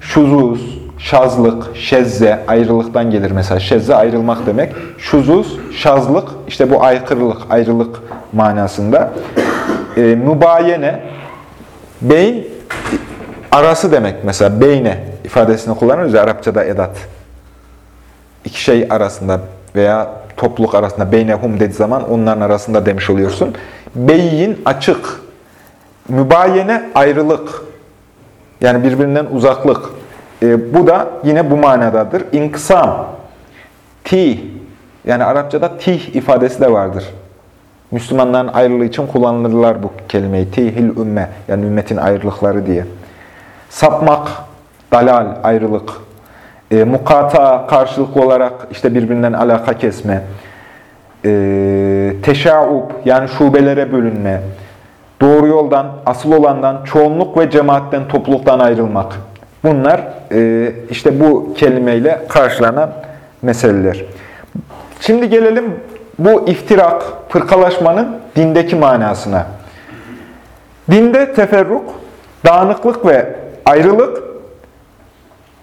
şuzuz, şazlık, şezze, ayrılıktan gelir mesela. Şezze ayrılmak demek. Şuzuz, şazlık, işte bu aykırılık, ayrılık manasında. Ee, mübayene, beyin arası demek mesela. Beyne ifadesini kullanıyoruz ya Arapçada edat. İki şey arasında veya topluluk arasında beynehum dediği zaman onların arasında demiş oluyorsun. Beyin açık. Mübayene ayrılık. Yani birbirinden uzaklık. E, bu da yine bu manadadır. İnkısam, tih, yani Arapçada tih ifadesi de vardır. Müslümanların ayrılığı için kullanılırlar bu kelimeyi. Tihil ümme, yani ümmetin ayrılıkları diye. Sapmak, dalal, ayrılık. E, mukata, karşılıklı olarak işte birbirinden alaka kesme. E, teşaub, yani şubelere bölünme. Doğru yoldan, asıl olandan, çoğunluk ve cemaatten, topluluktan ayrılmak. Bunlar e, işte bu kelimeyle karşılanan meseleler. Şimdi gelelim bu iftirak, fırkalaşmanın dindeki manasına. Dinde teferruk, dağınıklık ve ayrılık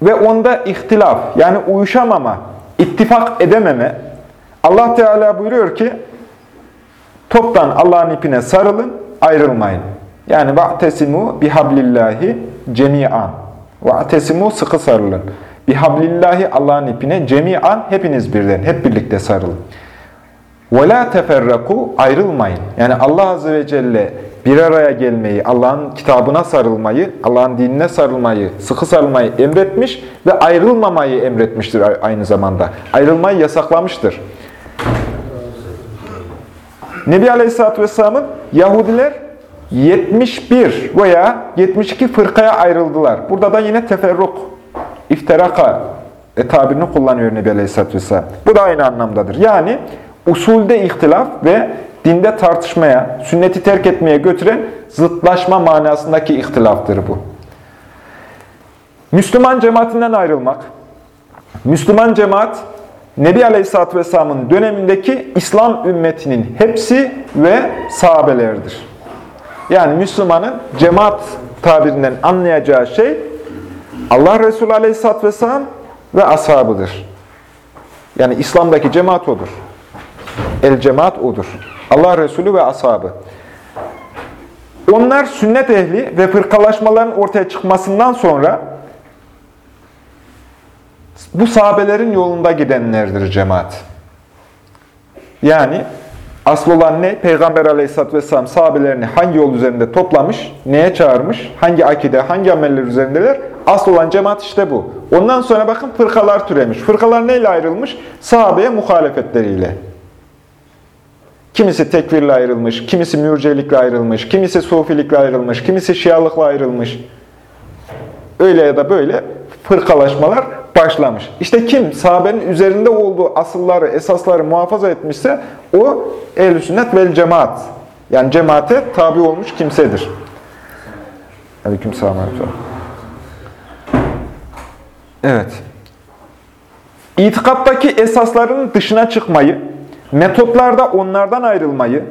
ve onda ihtilaf yani uyuşamama, ittifak edememe. Allah Teala buyuruyor ki toptan Allah'ın ipine sarılın, ayrılmayın. Yani va'tesimu bihablillahi cemi'an. Va'tesimu sıkı sarılın. Bihablillahi Allah'ın ipine cemi'an hepiniz birden, hep birlikte sarılın. Ve la teferraku ayrılmayın. Yani Allah Azze ve Celle bir araya gelmeyi, Allah'ın kitabına sarılmayı, Allah'ın dinine sarılmayı, sıkı sarılmayı emretmiş ve ayrılmamayı emretmiştir aynı zamanda. Ayrılmayı yasaklamıştır. Nebi Aleyhisselatü Vesselam'ın Yahudiler 71 veya 72 fırkaya ayrıldılar. Burada da yine teferruk, iftiraka e, tabirini kullanıyor Nebi Aleyhisselatü Vesselam. Bu da aynı anlamdadır. Yani usulde ihtilaf ve dinde tartışmaya, sünneti terk etmeye götüren zıtlaşma manasındaki ihtilaftır bu. Müslüman cemaatinden ayrılmak. Müslüman cemaat, Nebi Aleyhisselatü Vesselam'ın dönemindeki İslam ümmetinin hepsi ve sahabelerdir. Yani Müslümanın cemaat tabirinden anlayacağı şey Allah Resulü Aleyhisselatü Vesselam ve ashabıdır. Yani İslam'daki cemaat odur. El cemaat odur. Allah Resulü ve ashabı. Onlar sünnet ehli ve fırkalaşmaların ortaya çıkmasından sonra bu sahabelerin yolunda gidenlerdir cemaat. Yani asıl olan ne? Peygamber aleyhisselatü vesselam sahabelerini hangi yol üzerinde toplamış, neye çağırmış, hangi akide, hangi ameller üzerindeler? Asıl olan cemaat işte bu. Ondan sonra bakın fırkalar türemiş. Fırkalar neyle ayrılmış? Sahabeye muhalefetleriyle. Kimisi tekvirle ayrılmış, kimisi mürcelikle ayrılmış, kimisi sufilikle ayrılmış, kimisi şialıkla ayrılmış. Öyle ya da böyle fırkalaşmalar başlamış. İşte kim sahabenin üzerinde olduğu asılları, esasları muhafaza etmişse o ehl sünnet vel cemaat. Yani cemaate tabi olmuş kimsedir. Aleyküm selam. Evet. İtikattaki esasların dışına çıkmayı, metotlarda onlardan ayrılmayı,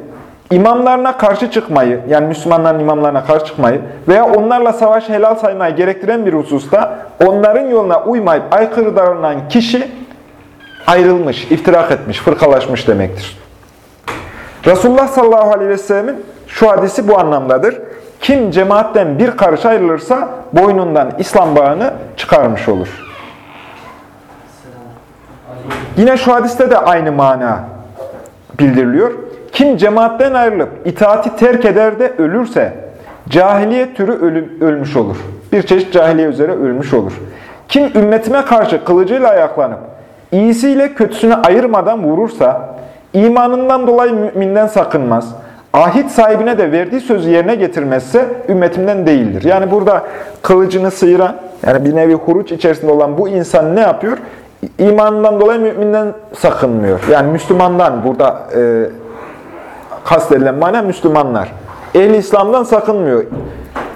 imamlarına karşı çıkmayı, yani Müslümanların imamlarına karşı çıkmayı veya onlarla savaş helal saymayı gerektiren bir hususta onların yoluna uymayıp aykırı davranan kişi ayrılmış, iftirak etmiş, fırkalaşmış demektir. Resulullah sallallahu aleyhi ve sellemin şu hadisi bu anlamdadır. Kim cemaatten bir karış ayrılırsa boynundan İslam bağını çıkarmış olur. Yine şu hadiste de aynı mana bildiriliyor. Kim cemaatten ayrılıp itaati terk eder de ölürse cahiliye türü ölüm, ölmüş olur. Bir çeşit cahiliye üzere ölmüş olur. Kim ümmetime karşı kılıcıyla ayaklanıp iyisiyle kötüsünü ayırmadan vurursa imanından dolayı müminden sakınmaz. Ahit sahibine de verdiği sözü yerine getirmezse ümmetimden değildir. Yani burada kılıcını sıyıran, yani bir nevi huruç içerisinde olan bu insan ne yapıyor? İmanından dolayı müminden sakınmıyor. Yani Müslümandan burada e, kastedilen mana Müslümanlar. Ehli İslam'dan sakınmıyor.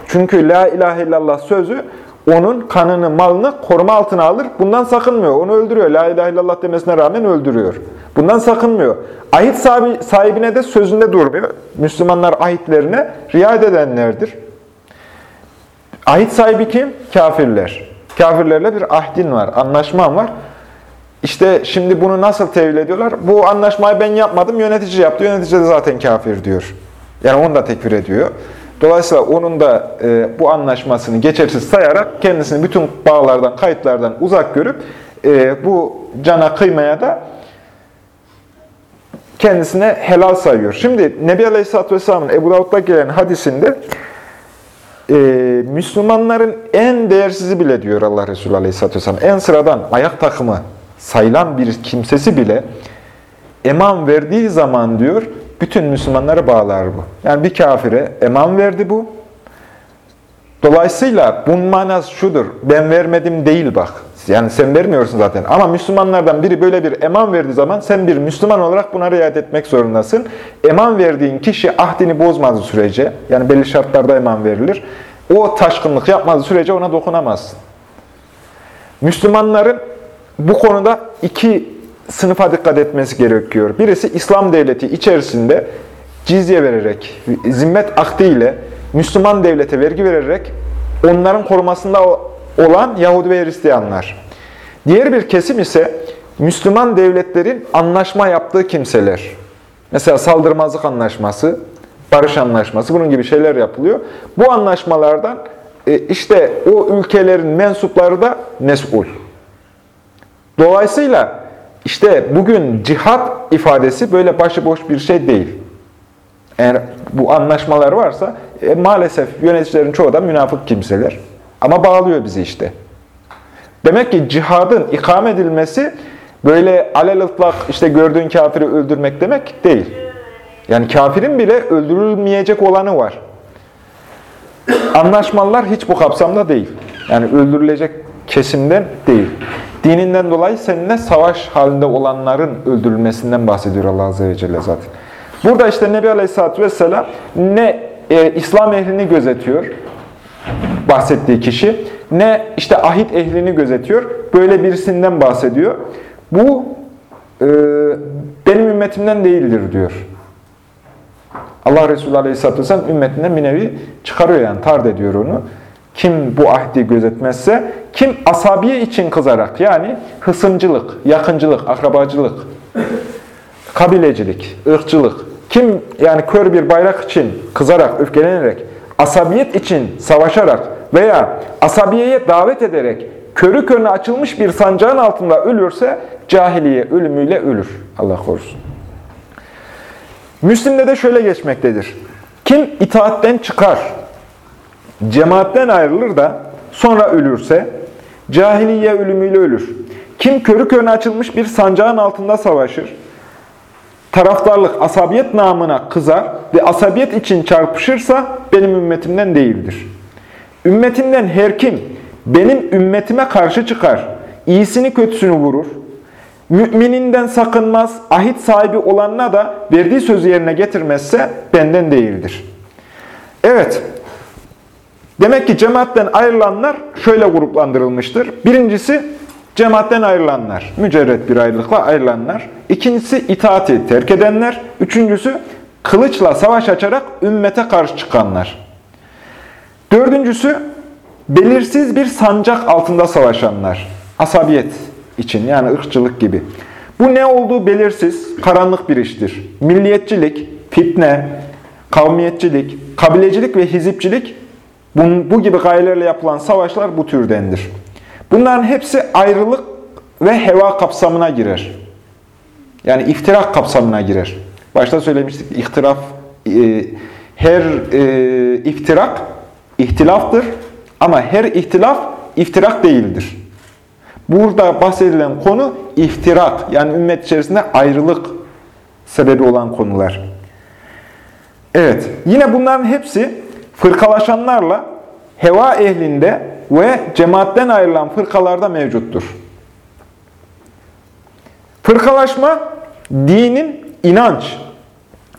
Çünkü la ilahe illallah sözü onun kanını, malını koruma altına alır. Bundan sakınmıyor. Onu öldürüyor. La ilahe illallah demesine rağmen öldürüyor. Bundan sakınmıyor. Ahit sahibi, sahibine de sözünde durmuyor. Müslümanlar ahitlerine riayet edenlerdir. Ahit sahibi kim? Kafirler. Kafirlerle bir ahdin var, anlaşman var. İşte şimdi bunu nasıl tevil ediyorlar? Bu anlaşmayı ben yapmadım, yönetici yaptı. Yönetici de zaten kafir diyor. Yani onu da tekfir ediyor. Dolayısıyla onun da e, bu anlaşmasını geçersiz sayarak kendisini bütün bağlardan, kayıtlardan uzak görüp e, bu cana kıymaya da kendisine helal sayıyor. Şimdi Nebi Aleyhisselatü Vesselam'ın Ebu Davud'da gelen hadisinde e, Müslümanların en değersizi bile diyor Allah Resulü Aleyhisselatü Vesselam. En sıradan ayak takımı sayılan bir kimsesi bile eman verdiği zaman diyor bütün Müslümanları bağlar bu. Yani bir kafire eman verdi bu. Dolayısıyla bunun manası şudur. Ben vermedim değil bak. Yani sen vermiyorsun zaten. Ama Müslümanlardan biri böyle bir eman verdiği zaman sen bir Müslüman olarak buna riayet etmek zorundasın. Eman verdiğin kişi ahdini bozmadığı sürece, yani belli şartlarda eman verilir. O taşkınlık yapmadığı sürece ona dokunamazsın. Müslümanların bu konuda iki sınıfa dikkat etmesi gerekiyor. Birisi İslam devleti içerisinde cizye vererek, zimmet akdiyle Müslüman devlete vergi vererek onların korumasında olan Yahudi ve Hristiyanlar. Diğer bir kesim ise Müslüman devletlerin anlaşma yaptığı kimseler. Mesela saldırmazlık anlaşması, barış anlaşması, bunun gibi şeyler yapılıyor. Bu anlaşmalardan e, işte o ülkelerin mensupları da mesul. Dolayısıyla işte bugün cihat ifadesi böyle başıboş bir şey değil. Eğer bu anlaşmalar varsa e, maalesef yöneticilerin çoğu da münafık kimseler. Ama bağlıyor bizi işte. Demek ki cihadın ikame edilmesi böyle alel ıtlak işte gördüğün kafiri öldürmek demek değil. Yani kafirin bile öldürülmeyecek olanı var. Anlaşmalar hiç bu kapsamda değil. Yani öldürülecek kesimden değil. Dininden dolayı seninle savaş halinde olanların öldürülmesinden bahsediyor Allah Azze ve Celle zaten. Burada işte Nebi Aleyhisselatü Vesselam ne e, İslam ehlini gözetiyor, bahsettiği kişi, ne işte ahit ehlini gözetiyor, böyle birisinden bahsediyor. Bu e, benim ümmetimden değildir diyor. Allah Resulü Aleyhisselatü Vesselam ümmetinden bir nevi çıkarıyor yani, tard ediyor onu. Kim bu ahdi gözetmezse, kim asabiye için kızarak, yani hısımcılık, yakıncılık, akrabacılık, kabilecilik, ırkçılık, kim yani kör bir bayrak için kızarak, öfkelenerek, asabiyet için savaşarak veya asabiyeye davet ederek körü körüne açılmış bir sancağın altında ölürse cahiliye ölümüyle ölür. Allah korusun. Müslim'de de şöyle geçmektedir. Kim itaatten çıkar, cemaatten ayrılır da sonra ölürse cahiliye ölümüyle ölür. Kim körü körüne açılmış bir sancağın altında savaşır, taraftarlık, asabiyet namına kızar ve asabiyet için çarpışırsa benim ümmetimden değildir. Ümmetimden her kim benim ümmetime karşı çıkar, iyisini kötüsünü vurur, mümininden sakınmaz, ahit sahibi olanına da verdiği sözü yerine getirmezse benden değildir. Evet, demek ki cemaatten ayrılanlar şöyle gruplandırılmıştır. Birincisi, Cemaatten ayrılanlar, mücerret bir ayrılıkla ayrılanlar. İkincisi itaati terk edenler. Üçüncüsü kılıçla savaş açarak ümmete karşı çıkanlar. Dördüncüsü belirsiz bir sancak altında savaşanlar. Asabiyet için yani ırkçılık gibi. Bu ne olduğu belirsiz, karanlık bir iştir. Milliyetçilik, fitne, kavmiyetçilik, kabilecilik ve hizipçilik bu gibi gayelerle yapılan savaşlar bu türdendir. Bunların hepsi ayrılık ve heva kapsamına girer. Yani iftirak kapsamına girer. Başta söylemiştik, ihtiraf, e, her e, iftirak ihtilaftır ama her ihtilaf iftirak değildir. Burada bahsedilen konu iftirak, yani ümmet içerisinde ayrılık sebebi olan konular. Evet, yine bunların hepsi fırkalaşanlarla heva ehlinde ve cemaatten ayrılan fırkalarda mevcuttur. Fırkalaşma, dinin inanç,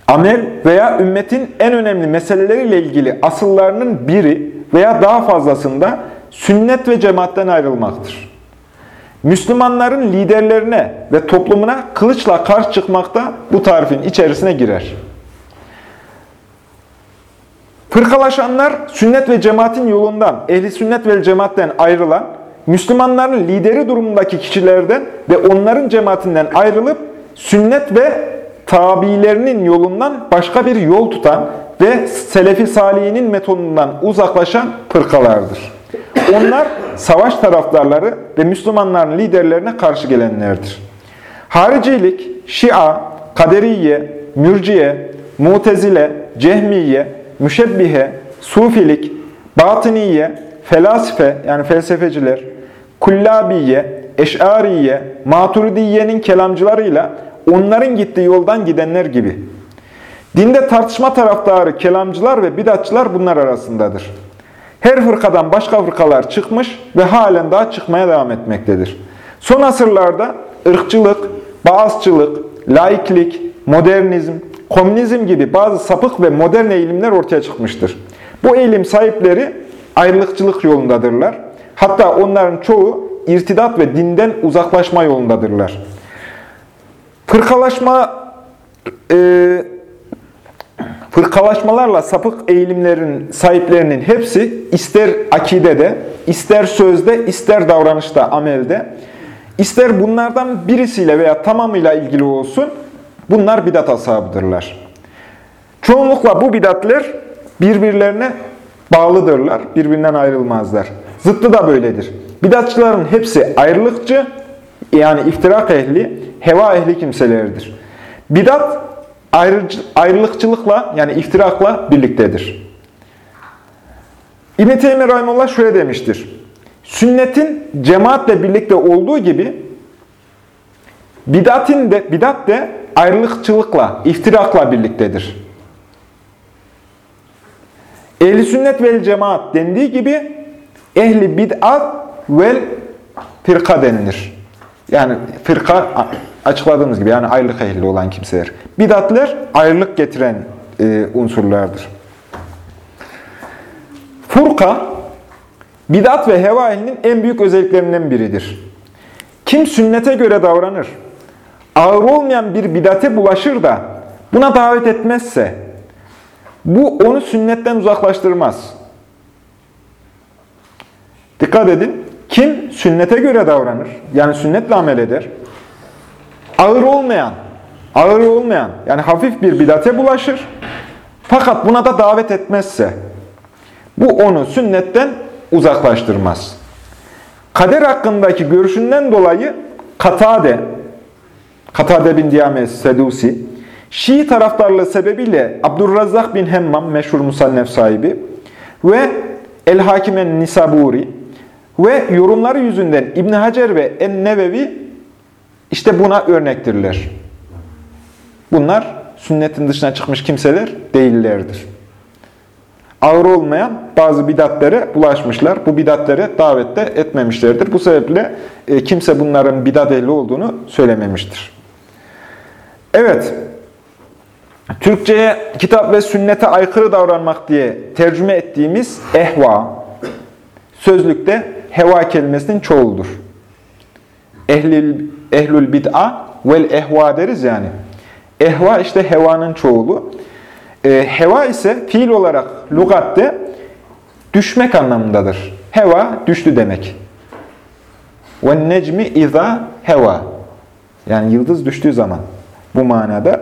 amel veya ümmetin en önemli meseleleriyle ilgili asıllarının biri veya daha fazlasında sünnet ve cemaatten ayrılmaktır. Müslümanların liderlerine ve toplumuna kılıçla karşı çıkmak da bu tarifin içerisine girer. Fırkalaşanlar sünnet ve cemaatin yolundan, ehli sünnet ve cemaatten ayrılan, Müslümanların lideri durumundaki kişilerden ve onların cemaatinden ayrılıp sünnet ve tabilerinin yolundan başka bir yol tutan ve Selefi Salihinin metodundan uzaklaşan fırkalardır. Onlar savaş taraftarları ve Müslümanların liderlerine karşı gelenlerdir. Haricilik, Şia, Kaderiye, Mürciye, Mutezile, Cehmiye, Müşebbihe, Sufilik, Batıniye, Felasife yani felsefeciler, Kullabiye, Eş'ariye, Maturidiye'nin kelamcılarıyla onların gittiği yoldan gidenler gibi. Dinde tartışma taraftarı kelamcılar ve bidatçılar bunlar arasındadır. Her fırkadan başka fırkalar çıkmış ve halen daha çıkmaya devam etmektedir. Son asırlarda ırkçılık, bağızçılık, laiklik, modernizm, komünizm gibi bazı sapık ve modern eğilimler ortaya çıkmıştır. Bu eğilim sahipleri ayrılıkçılık yolundadırlar. Hatta onların çoğu irtidat ve dinden uzaklaşma yolundadırlar. Fırkalaşma e, fırkalaşmalarla sapık eğilimlerin sahiplerinin hepsi ister akidede, ister sözde, ister davranışta, amelde, ister bunlardan birisiyle veya tamamıyla ilgili olsun, bunlar bidat ashabıdırlar. Çoğunlukla bu bidatler birbirlerine bağlıdırlar, birbirinden ayrılmazlar. Zıttı da böyledir. Bidatçıların hepsi ayrılıkçı, yani iftirak ehli, heva ehli kimselerdir. Bidat ayrılıkçılıkla yani iftirakla birliktedir. İbn-i Teymi Rahimullah şöyle demiştir. Sünnetin cemaatle birlikte olduğu gibi bidatin de, bidat de ayrılıkçılıkla, iftirakla birliktedir. Ehli sünnet vel cemaat dendiği gibi ehli bid'at vel firka denilir. Yani firka açıkladığımız gibi yani ayrılık ehli olan kimseler. Bidatler ayrılık getiren e, unsurlardır. Furka, bidat ve heva ehlinin en büyük özelliklerinden biridir. Kim sünnete göre davranır, ağır olmayan bir bidate bulaşır da buna davet etmezse, bu onu sünnetten uzaklaştırmaz. Dikkat edin, kim sünnete göre davranır, yani sünnetle amel eder, ağır olmayan, ağır olmayan, yani hafif bir bidate bulaşır, fakat buna da davet etmezse, bu onu sünnetten uzaklaştırmaz. Kader hakkındaki görüşünden dolayı Katade, Katade bin Diyames Sedusi, Şii taraftarlığı sebebiyle Abdurrazzak bin Hemmam, meşhur musannef sahibi ve El-Hakimen Nisaburi ve yorumları yüzünden İbn Hacer ve En-Nevevi işte buna örnektirler. Bunlar sünnetin dışına çıkmış kimseler değillerdir. Ağır olmayan bazı bidatlere bulaşmışlar. Bu bidatlere davette etmemişlerdir. Bu sebeple e, kimse bunların bidat ehli olduğunu söylememiştir. Evet, Türkçe'ye kitap ve sünnete aykırı davranmak diye tercüme ettiğimiz ehva, sözlükte heva kelimesinin çoğuludur. Ehlül, ehlül bid'a vel ehva deriz yani. Ehva işte hevanın çoğulu. E, heva ise fiil olarak lugatte düşmek anlamındadır. Heva düştü demek. Ve necmi iza heva. Yani yıldız düştüğü zaman bu manada.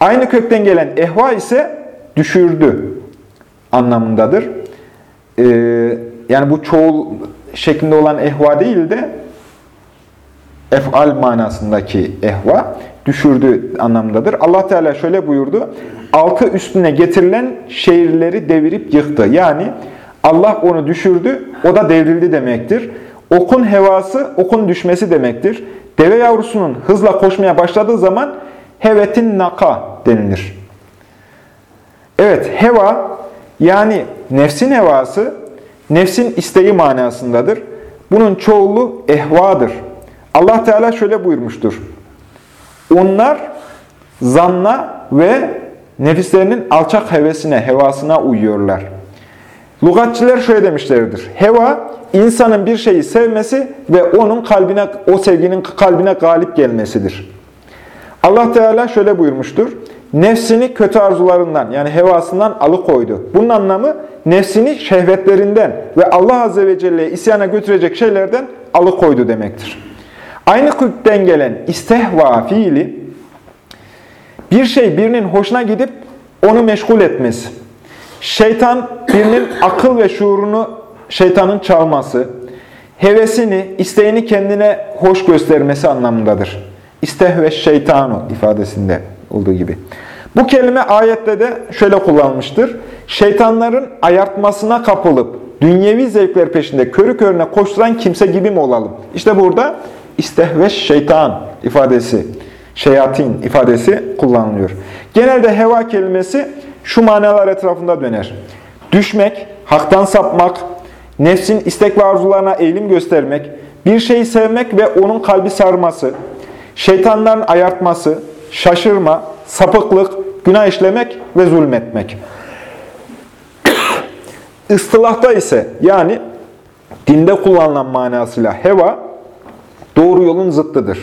Aynı kökten gelen ehva ise düşürdü anlamındadır. Ee, yani bu çoğul şeklinde olan ehva değil de efal manasındaki ehva düşürdü anlamındadır. Allah Teala şöyle buyurdu. Altı üstüne getirilen şehirleri devirip yıktı. Yani Allah onu düşürdü, o da devrildi demektir. Okun hevası, okun düşmesi demektir. Deve yavrusunun hızla koşmaya başladığı zaman hevetin naka denilir. Evet, heva yani nefsin hevası, nefsin isteği manasındadır. Bunun çoğulu ehvadır. Allah Teala şöyle buyurmuştur. Onlar zanna ve nefislerinin alçak hevesine, hevasına uyuyorlar. Lugatçiler şöyle demişlerdir. Heva, insanın bir şeyi sevmesi ve onun kalbine, o sevginin kalbine galip gelmesidir. Allah Teala şöyle buyurmuştur. Nefsini kötü arzularından yani hevasından alıkoydu. Bunun anlamı nefsini şehvetlerinden ve Allah Azze ve Celle'ye isyana götürecek şeylerden alıkoydu demektir. Aynı kökten gelen istehva fiili bir şey birinin hoşuna gidip onu meşgul etmesi. Şeytan birinin akıl ve şuurunu şeytanın çalması, hevesini, isteğini kendine hoş göstermesi anlamındadır. İstehve şeytanu ifadesinde olduğu gibi. Bu kelime ayette de şöyle kullanılmıştır. Şeytanların ayartmasına kapılıp dünyevi zevkler peşinde körü körüne koşturan kimse gibi mi olalım? İşte burada istehveş şeytan ifadesi, şeyatin ifadesi kullanılıyor. Genelde heva kelimesi şu manalar etrafında döner. Düşmek, haktan sapmak, nefsin istek ve arzularına eğilim göstermek, bir şeyi sevmek ve onun kalbi sarması, şeytanların ayartması, şaşırma, sapıklık, günah işlemek ve zulmetmek. Istılahta ise yani dinde kullanılan manasıyla heva doğru yolun zıttıdır.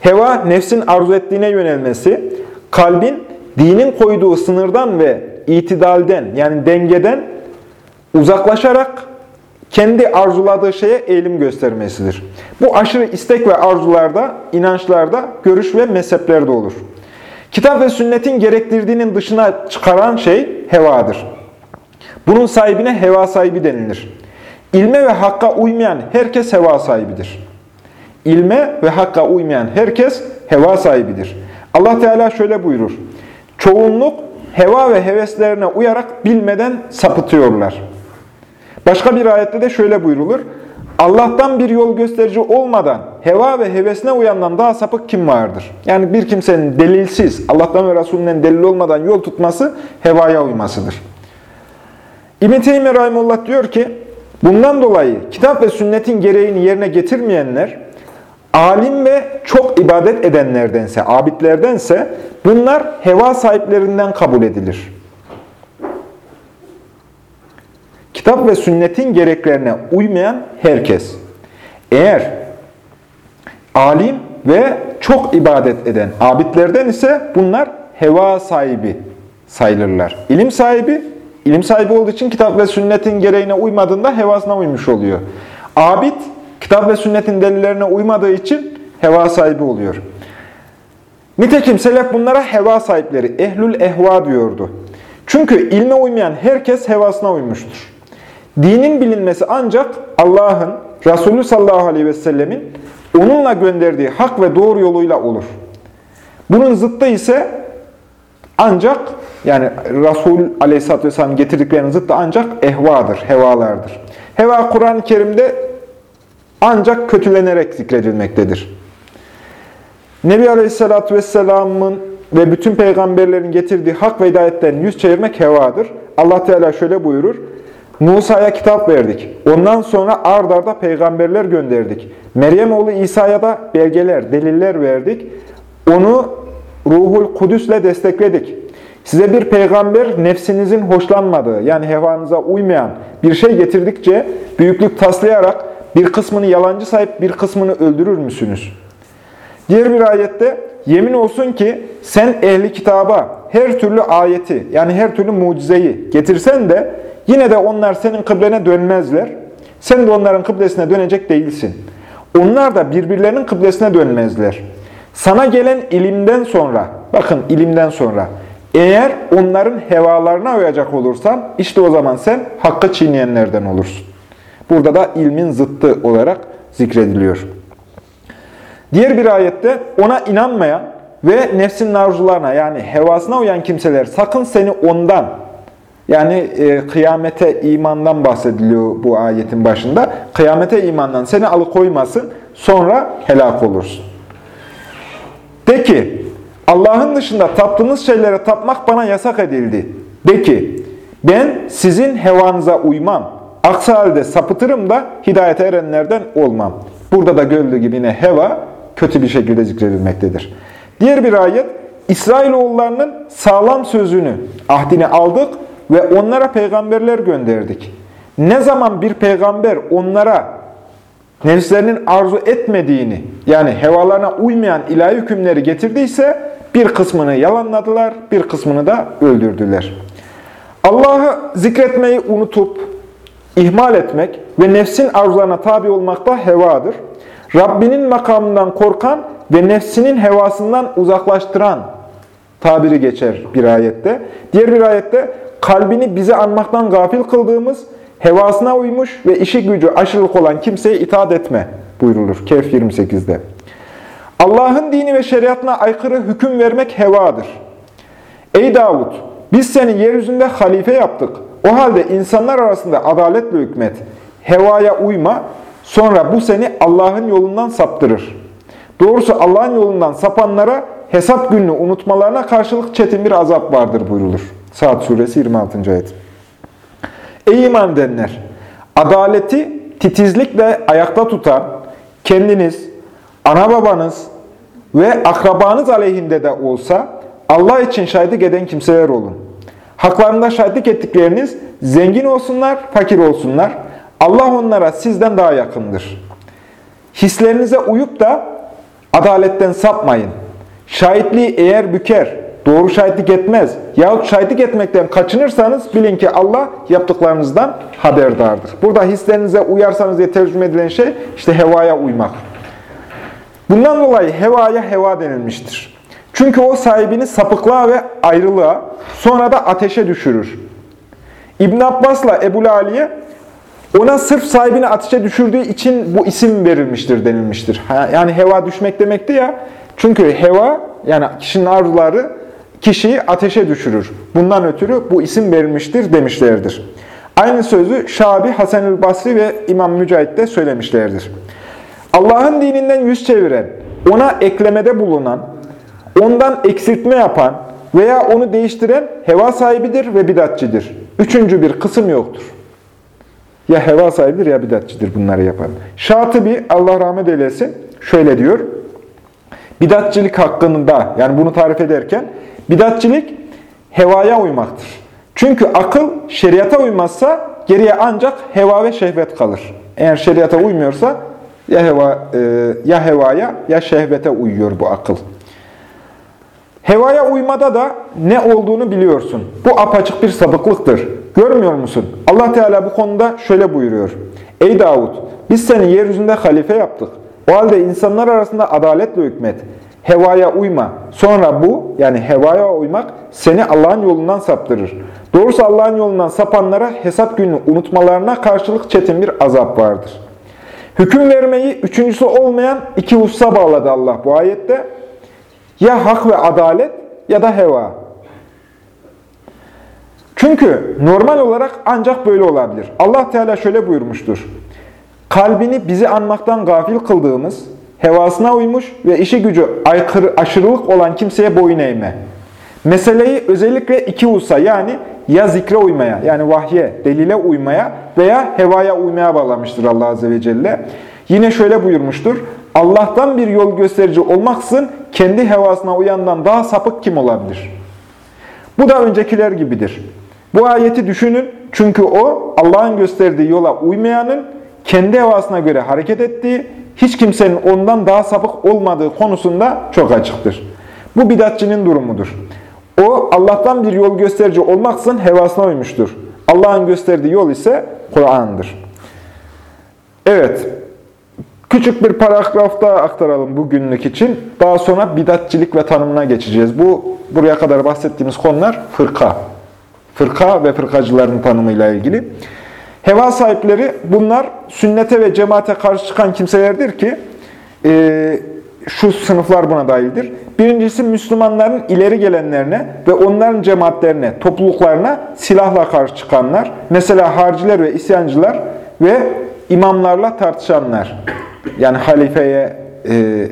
Heva nefsin arzu ettiğine yönelmesi, kalbin dinin koyduğu sınırdan ve itidalden yani dengeden uzaklaşarak kendi arzuladığı şeye eğilim göstermesidir. Bu aşırı istek ve arzularda, inançlarda, görüş ve mezheplerde olur. Kitap ve sünnetin gerektirdiğinin dışına çıkaran şey hevadır. Bunun sahibine heva sahibi denilir. İlme ve hakka uymayan herkes heva sahibidir. İlme ve hakka uymayan herkes heva sahibidir. Allah Teala şöyle buyurur. Çoğunluk heva ve heveslerine uyarak bilmeden sapıtıyorlar. Başka bir ayette de şöyle buyrulur. Allah'tan bir yol gösterici olmadan heva ve hevesine uyandan daha sapık kim vardır? Yani bir kimsenin delilsiz, Allah'tan ve Resulünden delil olmadan yol tutması hevaya uymasıdır. İbn-i Teymi Rahimullah diyor ki, bundan dolayı kitap ve sünnetin gereğini yerine getirmeyenler, alim ve çok ibadet edenlerdense, abidlerdense bunlar heva sahiplerinden kabul edilir. Kitap ve sünnetin gereklerine uymayan herkes. Eğer alim ve çok ibadet eden abidlerden ise bunlar heva sahibi sayılırlar. İlim sahibi, ilim sahibi olduğu için kitap ve sünnetin gereğine uymadığında hevasına uymuş oluyor. Abid, kitap ve sünnetin delillerine uymadığı için heva sahibi oluyor. Nitekim selef bunlara heva sahipleri, ehlül ehva diyordu. Çünkü ilme uymayan herkes hevasına uymuştur. Dinin bilinmesi ancak Allah'ın, Resulü sallallahu aleyhi ve sellemin onunla gönderdiği hak ve doğru yoluyla olur. Bunun zıttı ise ancak yani Resul aleyhisselatü vesselam getirdiklerinin zıttı ancak ehvadır, hevalardır. Heva Kur'an-ı Kerim'de ancak kötülenerek zikredilmektedir. Nebi Aleyhisselatü Vesselam'ın ve bütün peygamberlerin getirdiği hak ve hidayetten yüz çevirmek hevadır. Allah Teala şöyle buyurur. Musa'ya kitap verdik. Ondan sonra ard arda peygamberler gönderdik. Meryem oğlu İsa'ya da belgeler, deliller verdik. Onu ruhul kudüsle destekledik. Size bir peygamber nefsinizin hoşlanmadığı, yani hevanıza uymayan bir şey getirdikçe büyüklük taslayarak bir kısmını yalancı sayıp bir kısmını öldürür müsünüz? Diğer bir ayette, yemin olsun ki sen ehli kitaba her türlü ayeti, yani her türlü mucizeyi getirsen de Yine de onlar senin kıblene dönmezler. Sen de onların kıblesine dönecek değilsin. Onlar da birbirlerinin kıblesine dönmezler. Sana gelen ilimden sonra, bakın ilimden sonra, eğer onların hevalarına uyacak olursan, işte o zaman sen hakkı çiğneyenlerden olursun. Burada da ilmin zıttı olarak zikrediliyor. Diğer bir ayette ona inanmayan ve nefsin arzularına yani hevasına uyan kimseler sakın seni ondan yani e, kıyamete imandan bahsediliyor bu ayetin başında. Kıyamete imandan seni alıkoymasın, sonra helak olursun. De ki, Allah'ın dışında taptığınız şeylere tapmak bana yasak edildi. De ki, ben sizin hevanıza uymam. Aksi halde sapıtırım da hidayete erenlerden olmam. Burada da gördüğü gibi yine heva kötü bir şekilde zikredilmektedir. Diğer bir ayet, İsrailoğullarının sağlam sözünü, ahdini aldık ve onlara peygamberler gönderdik. Ne zaman bir peygamber onlara nefslerinin arzu etmediğini, yani hevalarına uymayan ilahi hükümleri getirdiyse bir kısmını yalanladılar, bir kısmını da öldürdüler. Allah'ı zikretmeyi unutup ihmal etmek ve nefsin arzularına tabi olmak da hevadır. Rabbinin makamından korkan ve nefsinin hevasından uzaklaştıran tabiri geçer bir ayette. Diğer bir ayette kalbini bize anmaktan gafil kıldığımız, hevasına uymuş ve işi gücü aşırılık olan kimseye itaat etme buyrulur Kehf 28'de. Allah'ın dini ve şeriatına aykırı hüküm vermek hevadır. Ey Davud! Biz seni yeryüzünde halife yaptık. O halde insanlar arasında adaletle hükmet. Hevaya uyma, sonra bu seni Allah'ın yolundan saptırır. Doğrusu Allah'ın yolundan sapanlara hesap gününü unutmalarına karşılık çetin bir azap vardır buyrulur. Saat suresi 26. ayet. Ey iman edenler! Adaleti titizlikle ayakta tutan, kendiniz, ana babanız ve akrabanız aleyhinde de olsa Allah için şahitlik eden kimseler olun. Haklarında şahitlik ettikleriniz zengin olsunlar, fakir olsunlar. Allah onlara sizden daha yakındır. Hislerinize uyup da adaletten sapmayın. Şahitliği eğer büker, doğru şahitlik etmez yahut şahitlik etmekten kaçınırsanız bilin ki Allah yaptıklarınızdan haberdardır. Burada hislerinize uyarsanız diye tercüme edilen şey işte hevaya uymak. Bundan dolayı hevaya heva denilmiştir. Çünkü o sahibini sapıklığa ve ayrılığa, sonra da ateşe düşürür. İbn Abbas'la Ebu Ali'ye ona sırf sahibini ateşe düşürdüğü için bu isim verilmiştir denilmiştir. Yani heva düşmek demekti ya. Çünkü heva yani kişinin arzuları kişiyi ateşe düşürür. Bundan ötürü bu isim verilmiştir demişlerdir. Aynı sözü Şabi, Hasan-ül Basri ve İmam Mücahit de söylemişlerdir. Allah'ın dininden yüz çeviren, ona eklemede bulunan, ondan eksiltme yapan veya onu değiştiren heva sahibidir ve bidatçidir. Üçüncü bir kısım yoktur. Ya heva sahibidir ya bidatçidir bunları yapan. Şatıbi, Allah rahmet eylesin, şöyle diyor. Bidatçilik hakkında, yani bunu tarif ederken, bidatçilik hevaya uymaktır. Çünkü akıl şeriata uymazsa geriye ancak heva ve şehvet kalır. Eğer şeriata uymuyorsa ya, heva, e, ya hevaya ya şehvete uyuyor bu akıl. Hevaya uymada da ne olduğunu biliyorsun. Bu apaçık bir sapıklıktır. Görmüyor musun? Allah Teala bu konuda şöyle buyuruyor. Ey Davud! Biz seni yeryüzünde halife yaptık. O halde insanlar arasında adaletle hükmet. Hevaya uyma. Sonra bu, yani hevaya uymak seni Allah'ın yolundan saptırır. Doğrusu Allah'ın yolundan sapanlara hesap gününü unutmalarına karşılık çetin bir azap vardır. Hüküm vermeyi üçüncüsü olmayan iki hususa bağladı Allah bu ayette. Ya hak ve adalet ya da heva. Çünkü normal olarak ancak böyle olabilir. Allah Teala şöyle buyurmuştur. Kalbini bizi anmaktan gafil kıldığımız, hevasına uymuş ve işi gücü aykırı, aşırılık olan kimseye boyun eğme. Meseleyi özellikle iki hususa yani ya zikre uymaya yani vahye, delile uymaya veya hevaya uymaya bağlamıştır Allah Azze ve Celle. Yine şöyle buyurmuştur. Allah'tan bir yol gösterici olmaksın kendi hevasına uyandan daha sapık kim olabilir? Bu da öncekiler gibidir. Bu ayeti düşünün çünkü o Allah'ın gösterdiği yola uymayanın kendi hevasına göre hareket ettiği, hiç kimsenin ondan daha sapık olmadığı konusunda çok açıktır. Bu bidatçının durumudur. O Allah'tan bir yol gösterici olmaksın hevasına uymuştur. Allah'ın gösterdiği yol ise Kur'an'dır. Evet, küçük bir paragraf daha aktaralım bugünlük için. Daha sonra bidatçilik ve tanımına geçeceğiz. Bu buraya kadar bahsettiğimiz konular fırka. Fırka ve fırkacıların tanımıyla ilgili. Heva sahipleri bunlar sünnete ve cemaate karşı çıkan kimselerdir ki e, şu sınıflar buna dahildir. Birincisi Müslümanların ileri gelenlerine ve onların cemaatlerine, topluluklarına silahla karşı çıkanlar. Mesela harciler ve isyancılar ve imamlarla tartışanlar. Yani halifeye e,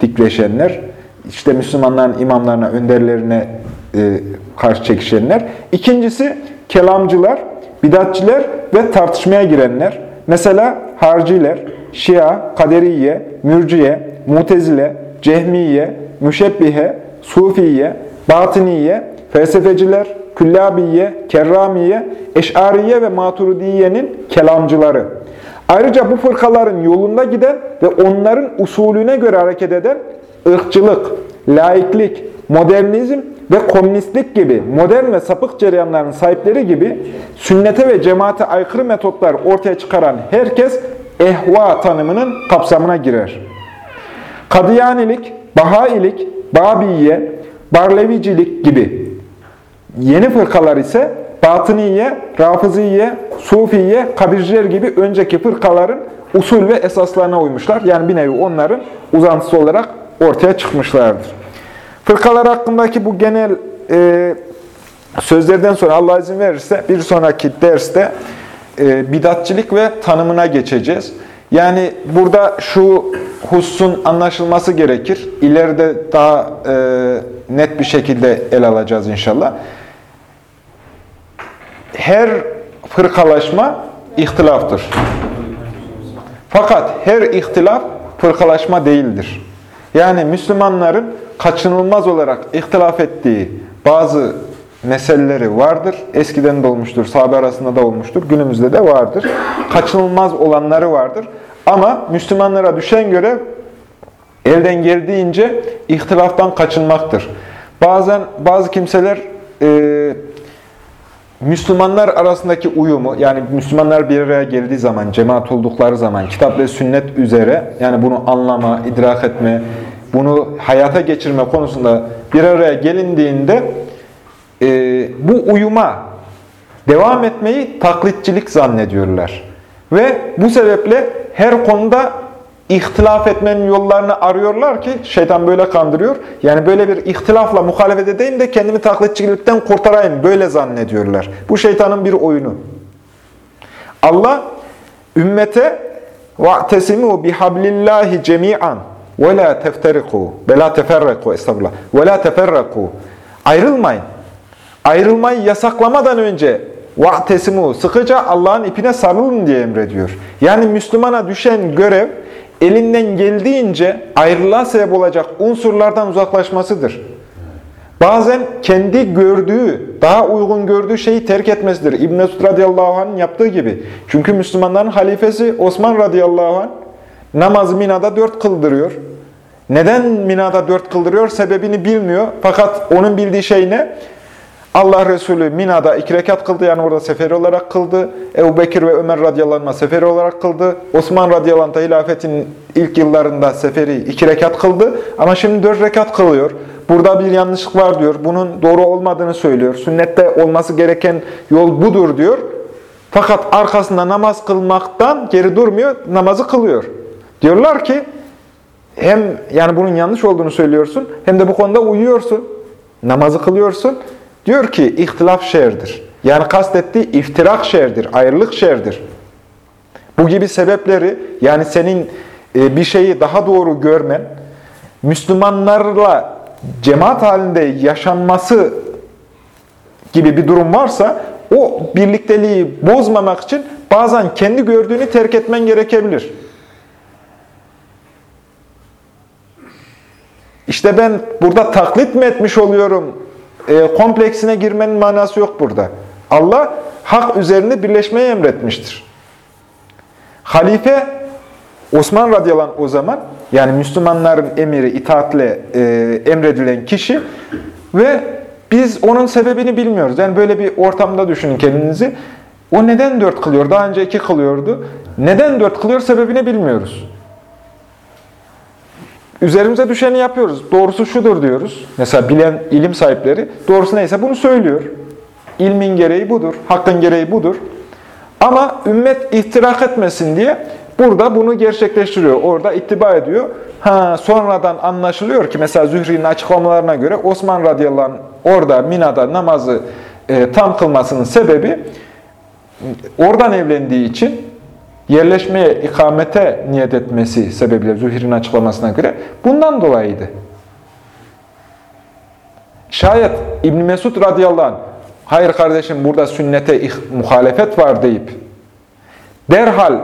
dikleşenler, işte Müslümanların imamlarına, önderlerine e, karşı çekişenler. İkincisi kelamcılar, bidatçiler ve tartışmaya girenler. Mesela harciler, Şia, Kaderiye, Mürciye, Mutezile, Cehmiye, Müşebbihe, Sufiye, Batiniye, felsefeciler, Küllabiye, Kerramiye, Eş'ariye ve Maturidiye'nin kelamcıları. Ayrıca bu fırkaların yolunda giden ve onların usulüne göre hareket eden ırkçılık, laiklik, modernizm ve komünistlik gibi modern ve sapık cereyanların sahipleri gibi sünnete ve cemaate aykırı metotlar ortaya çıkaran herkes ehva tanımının kapsamına girer. Kadıyanilik, Bahailik, Babiye, Barlevicilik gibi yeni fırkalar ise Batıniye, Rafıziye, Sufiye, Kabirciler gibi önceki fırkaların usul ve esaslarına uymuşlar. Yani bir nevi onların uzantısı olarak ortaya çıkmışlardır. Fırkalar hakkındaki bu genel e, sözlerden sonra Allah izin verirse bir sonraki derste e, bidatçilik ve tanımına geçeceğiz. Yani burada şu hususun anlaşılması gerekir. İleride daha e, net bir şekilde el alacağız inşallah. Her fırkalaşma ihtilaftır. Fakat her ihtilaf fırkalaşma değildir. Yani Müslümanların kaçınılmaz olarak ihtilaf ettiği bazı meseleleri vardır. Eskiden de olmuştur, sahabe arasında da olmuştur, günümüzde de vardır. Kaçınılmaz olanları vardır. Ama Müslümanlara düşen görev elden geldiğince ihtilaftan kaçınmaktır. Bazen bazı kimseler e, Müslümanlar arasındaki uyumu, yani Müslümanlar bir araya geldiği zaman, cemaat oldukları zaman, kitap ve sünnet üzere, yani bunu anlama, idrak etme, bunu hayata geçirme konusunda bir araya gelindiğinde e, bu uyuma devam etmeyi taklitçilik zannediyorlar. Ve bu sebeple her konuda ihtilaf etmenin yollarını arıyorlar ki şeytan böyle kandırıyor. Yani böyle bir ihtilafla muhalefet edeyim de kendimi taklitçilikten kurtarayım. Böyle zannediyorlar. Bu şeytanın bir oyunu. Allah ümmete وَاَعْتَسِمُوا بِحَبْلِ cemian ve la teftariku ve la teferraku estağfurullah ve la teferraku ayrılmayın. Ayrılmayı yasaklamadan önce va'tesimu sıkıca Allah'ın ipine sarılın diye emrediyor. Yani Müslümana düşen görev elinden geldiğince ayrılığa sebep olacak unsurlardan uzaklaşmasıdır. Bazen kendi gördüğü, daha uygun gördüğü şeyi terk etmesidir. İbn Mesud radıyallahu anh'ın yaptığı gibi. Çünkü Müslümanların halifesi Osman radıyallahu anh namazı Mina'da dört kıldırıyor. Neden Mina'da dört kıldırıyor? Sebebini bilmiyor. Fakat onun bildiği şey ne? Allah Resulü Mina'da iki rekat kıldı. Yani orada seferi olarak kıldı. Ebu Bekir ve Ömer radıyallahu anh seferi olarak kıldı. Osman radıyallahu anh hilafetin ilk yıllarında seferi iki rekat kıldı. Ama şimdi dört rekat kılıyor. Burada bir yanlışlık var diyor. Bunun doğru olmadığını söylüyor. Sünnette olması gereken yol budur diyor. Fakat arkasında namaz kılmaktan geri durmuyor. Namazı kılıyor. Diyorlar ki hem yani bunun yanlış olduğunu söylüyorsun hem de bu konuda uyuyorsun. Namazı kılıyorsun. Diyor ki ihtilaf şerdir. Yani kastettiği iftirak şerdir, ayrılık şerdir. Bu gibi sebepleri yani senin e, bir şeyi daha doğru görmen, Müslümanlarla cemaat halinde yaşanması gibi bir durum varsa o birlikteliği bozmamak için bazen kendi gördüğünü terk etmen gerekebilir. İşte ben burada taklit mi etmiş oluyorum e, kompleksine girmenin manası yok burada. Allah hak üzerinde birleşmeyi emretmiştir. Halife Osman radıyallahu anh o zaman yani Müslümanların emiri itaatle e, emredilen kişi ve biz onun sebebini bilmiyoruz. Yani böyle bir ortamda düşünün kendinizi. O neden dört kılıyor? Daha önce iki kılıyordu. Neden dört kılıyor? Sebebini bilmiyoruz. Üzerimize düşeni yapıyoruz. Doğrusu şudur diyoruz. Mesela bilen ilim sahipleri doğrusu neyse bunu söylüyor. İlmin gereği budur, hakkın gereği budur. Ama ümmet ihtirak etmesin diye burada bunu gerçekleştiriyor. Orada ittiba ediyor. Ha, sonradan anlaşılıyor ki mesela Zühri'nin açıklamalarına göre Osman radıyallahu anh orada Mina'da namazı e, tam kılmasının sebebi oradan evlendiği için yerleşmeye, ikamete niyet etmesi sebebiyle Zühir'in açıklamasına göre bundan dolayıydı. Şayet İbn Mesud radıyallahu anh, hayır kardeşim burada sünnete muhalefet var deyip derhal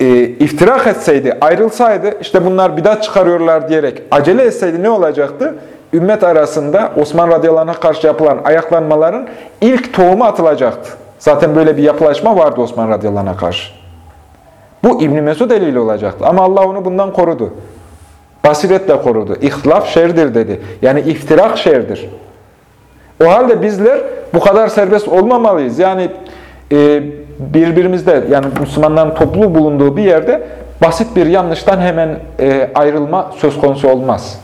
e, iftirak etseydi, ayrılsaydı, işte bunlar bidat çıkarıyorlar diyerek acele etseydi ne olacaktı? ümmet arasında Osman radıyallahu anh'a karşı yapılan ayaklanmaların ilk tohumu atılacaktı. Zaten böyle bir yapılaşma vardı Osman radıyallahu anh'a karşı. Bu İbn Mesud eliyle olacaktı. Ama Allah onu bundan korudu. Basiretle korudu. İhtilaf şerdir dedi. Yani iftirak şerdir. O halde bizler bu kadar serbest olmamalıyız. Yani e, birbirimizde yani Müslümanların toplu bulunduğu bir yerde basit bir yanlıştan hemen e, ayrılma söz konusu olmaz.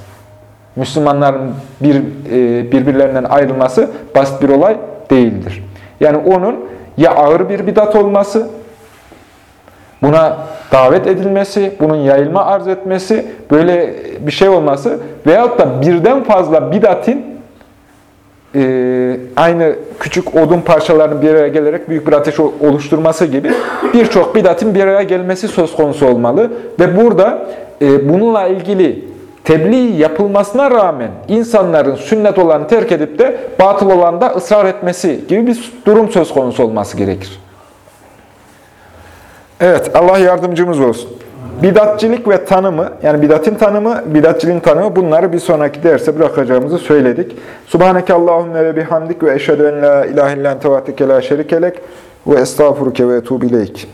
Müslümanların bir e, birbirlerinden ayrılması basit bir olay değildir. Yani onun ya ağır bir bidat olması, buna davet edilmesi, bunun yayılma arz etmesi, böyle bir şey olması veyahut da birden fazla bidatin e, aynı küçük odun parçalarının bir araya gelerek büyük bir ateş oluşturması gibi birçok bidatin bir araya gelmesi söz konusu olmalı. Ve burada e, bununla ilgili tebliğ yapılmasına rağmen insanların sünnet olanı terk edip de batıl olanda ısrar etmesi gibi bir durum söz konusu olması gerekir. Evet, Allah yardımcımız olsun. Bidatçilik ve tanımı, yani bidatin tanımı, bidatçiliğin tanımı bunları bir sonraki derse bırakacağımızı söyledik. Subhaneke Allahümme ve bihamdik ve eşhedü en la ilahe illen tevatike la şerikelek ve estağfuruke ve etubu ileyk.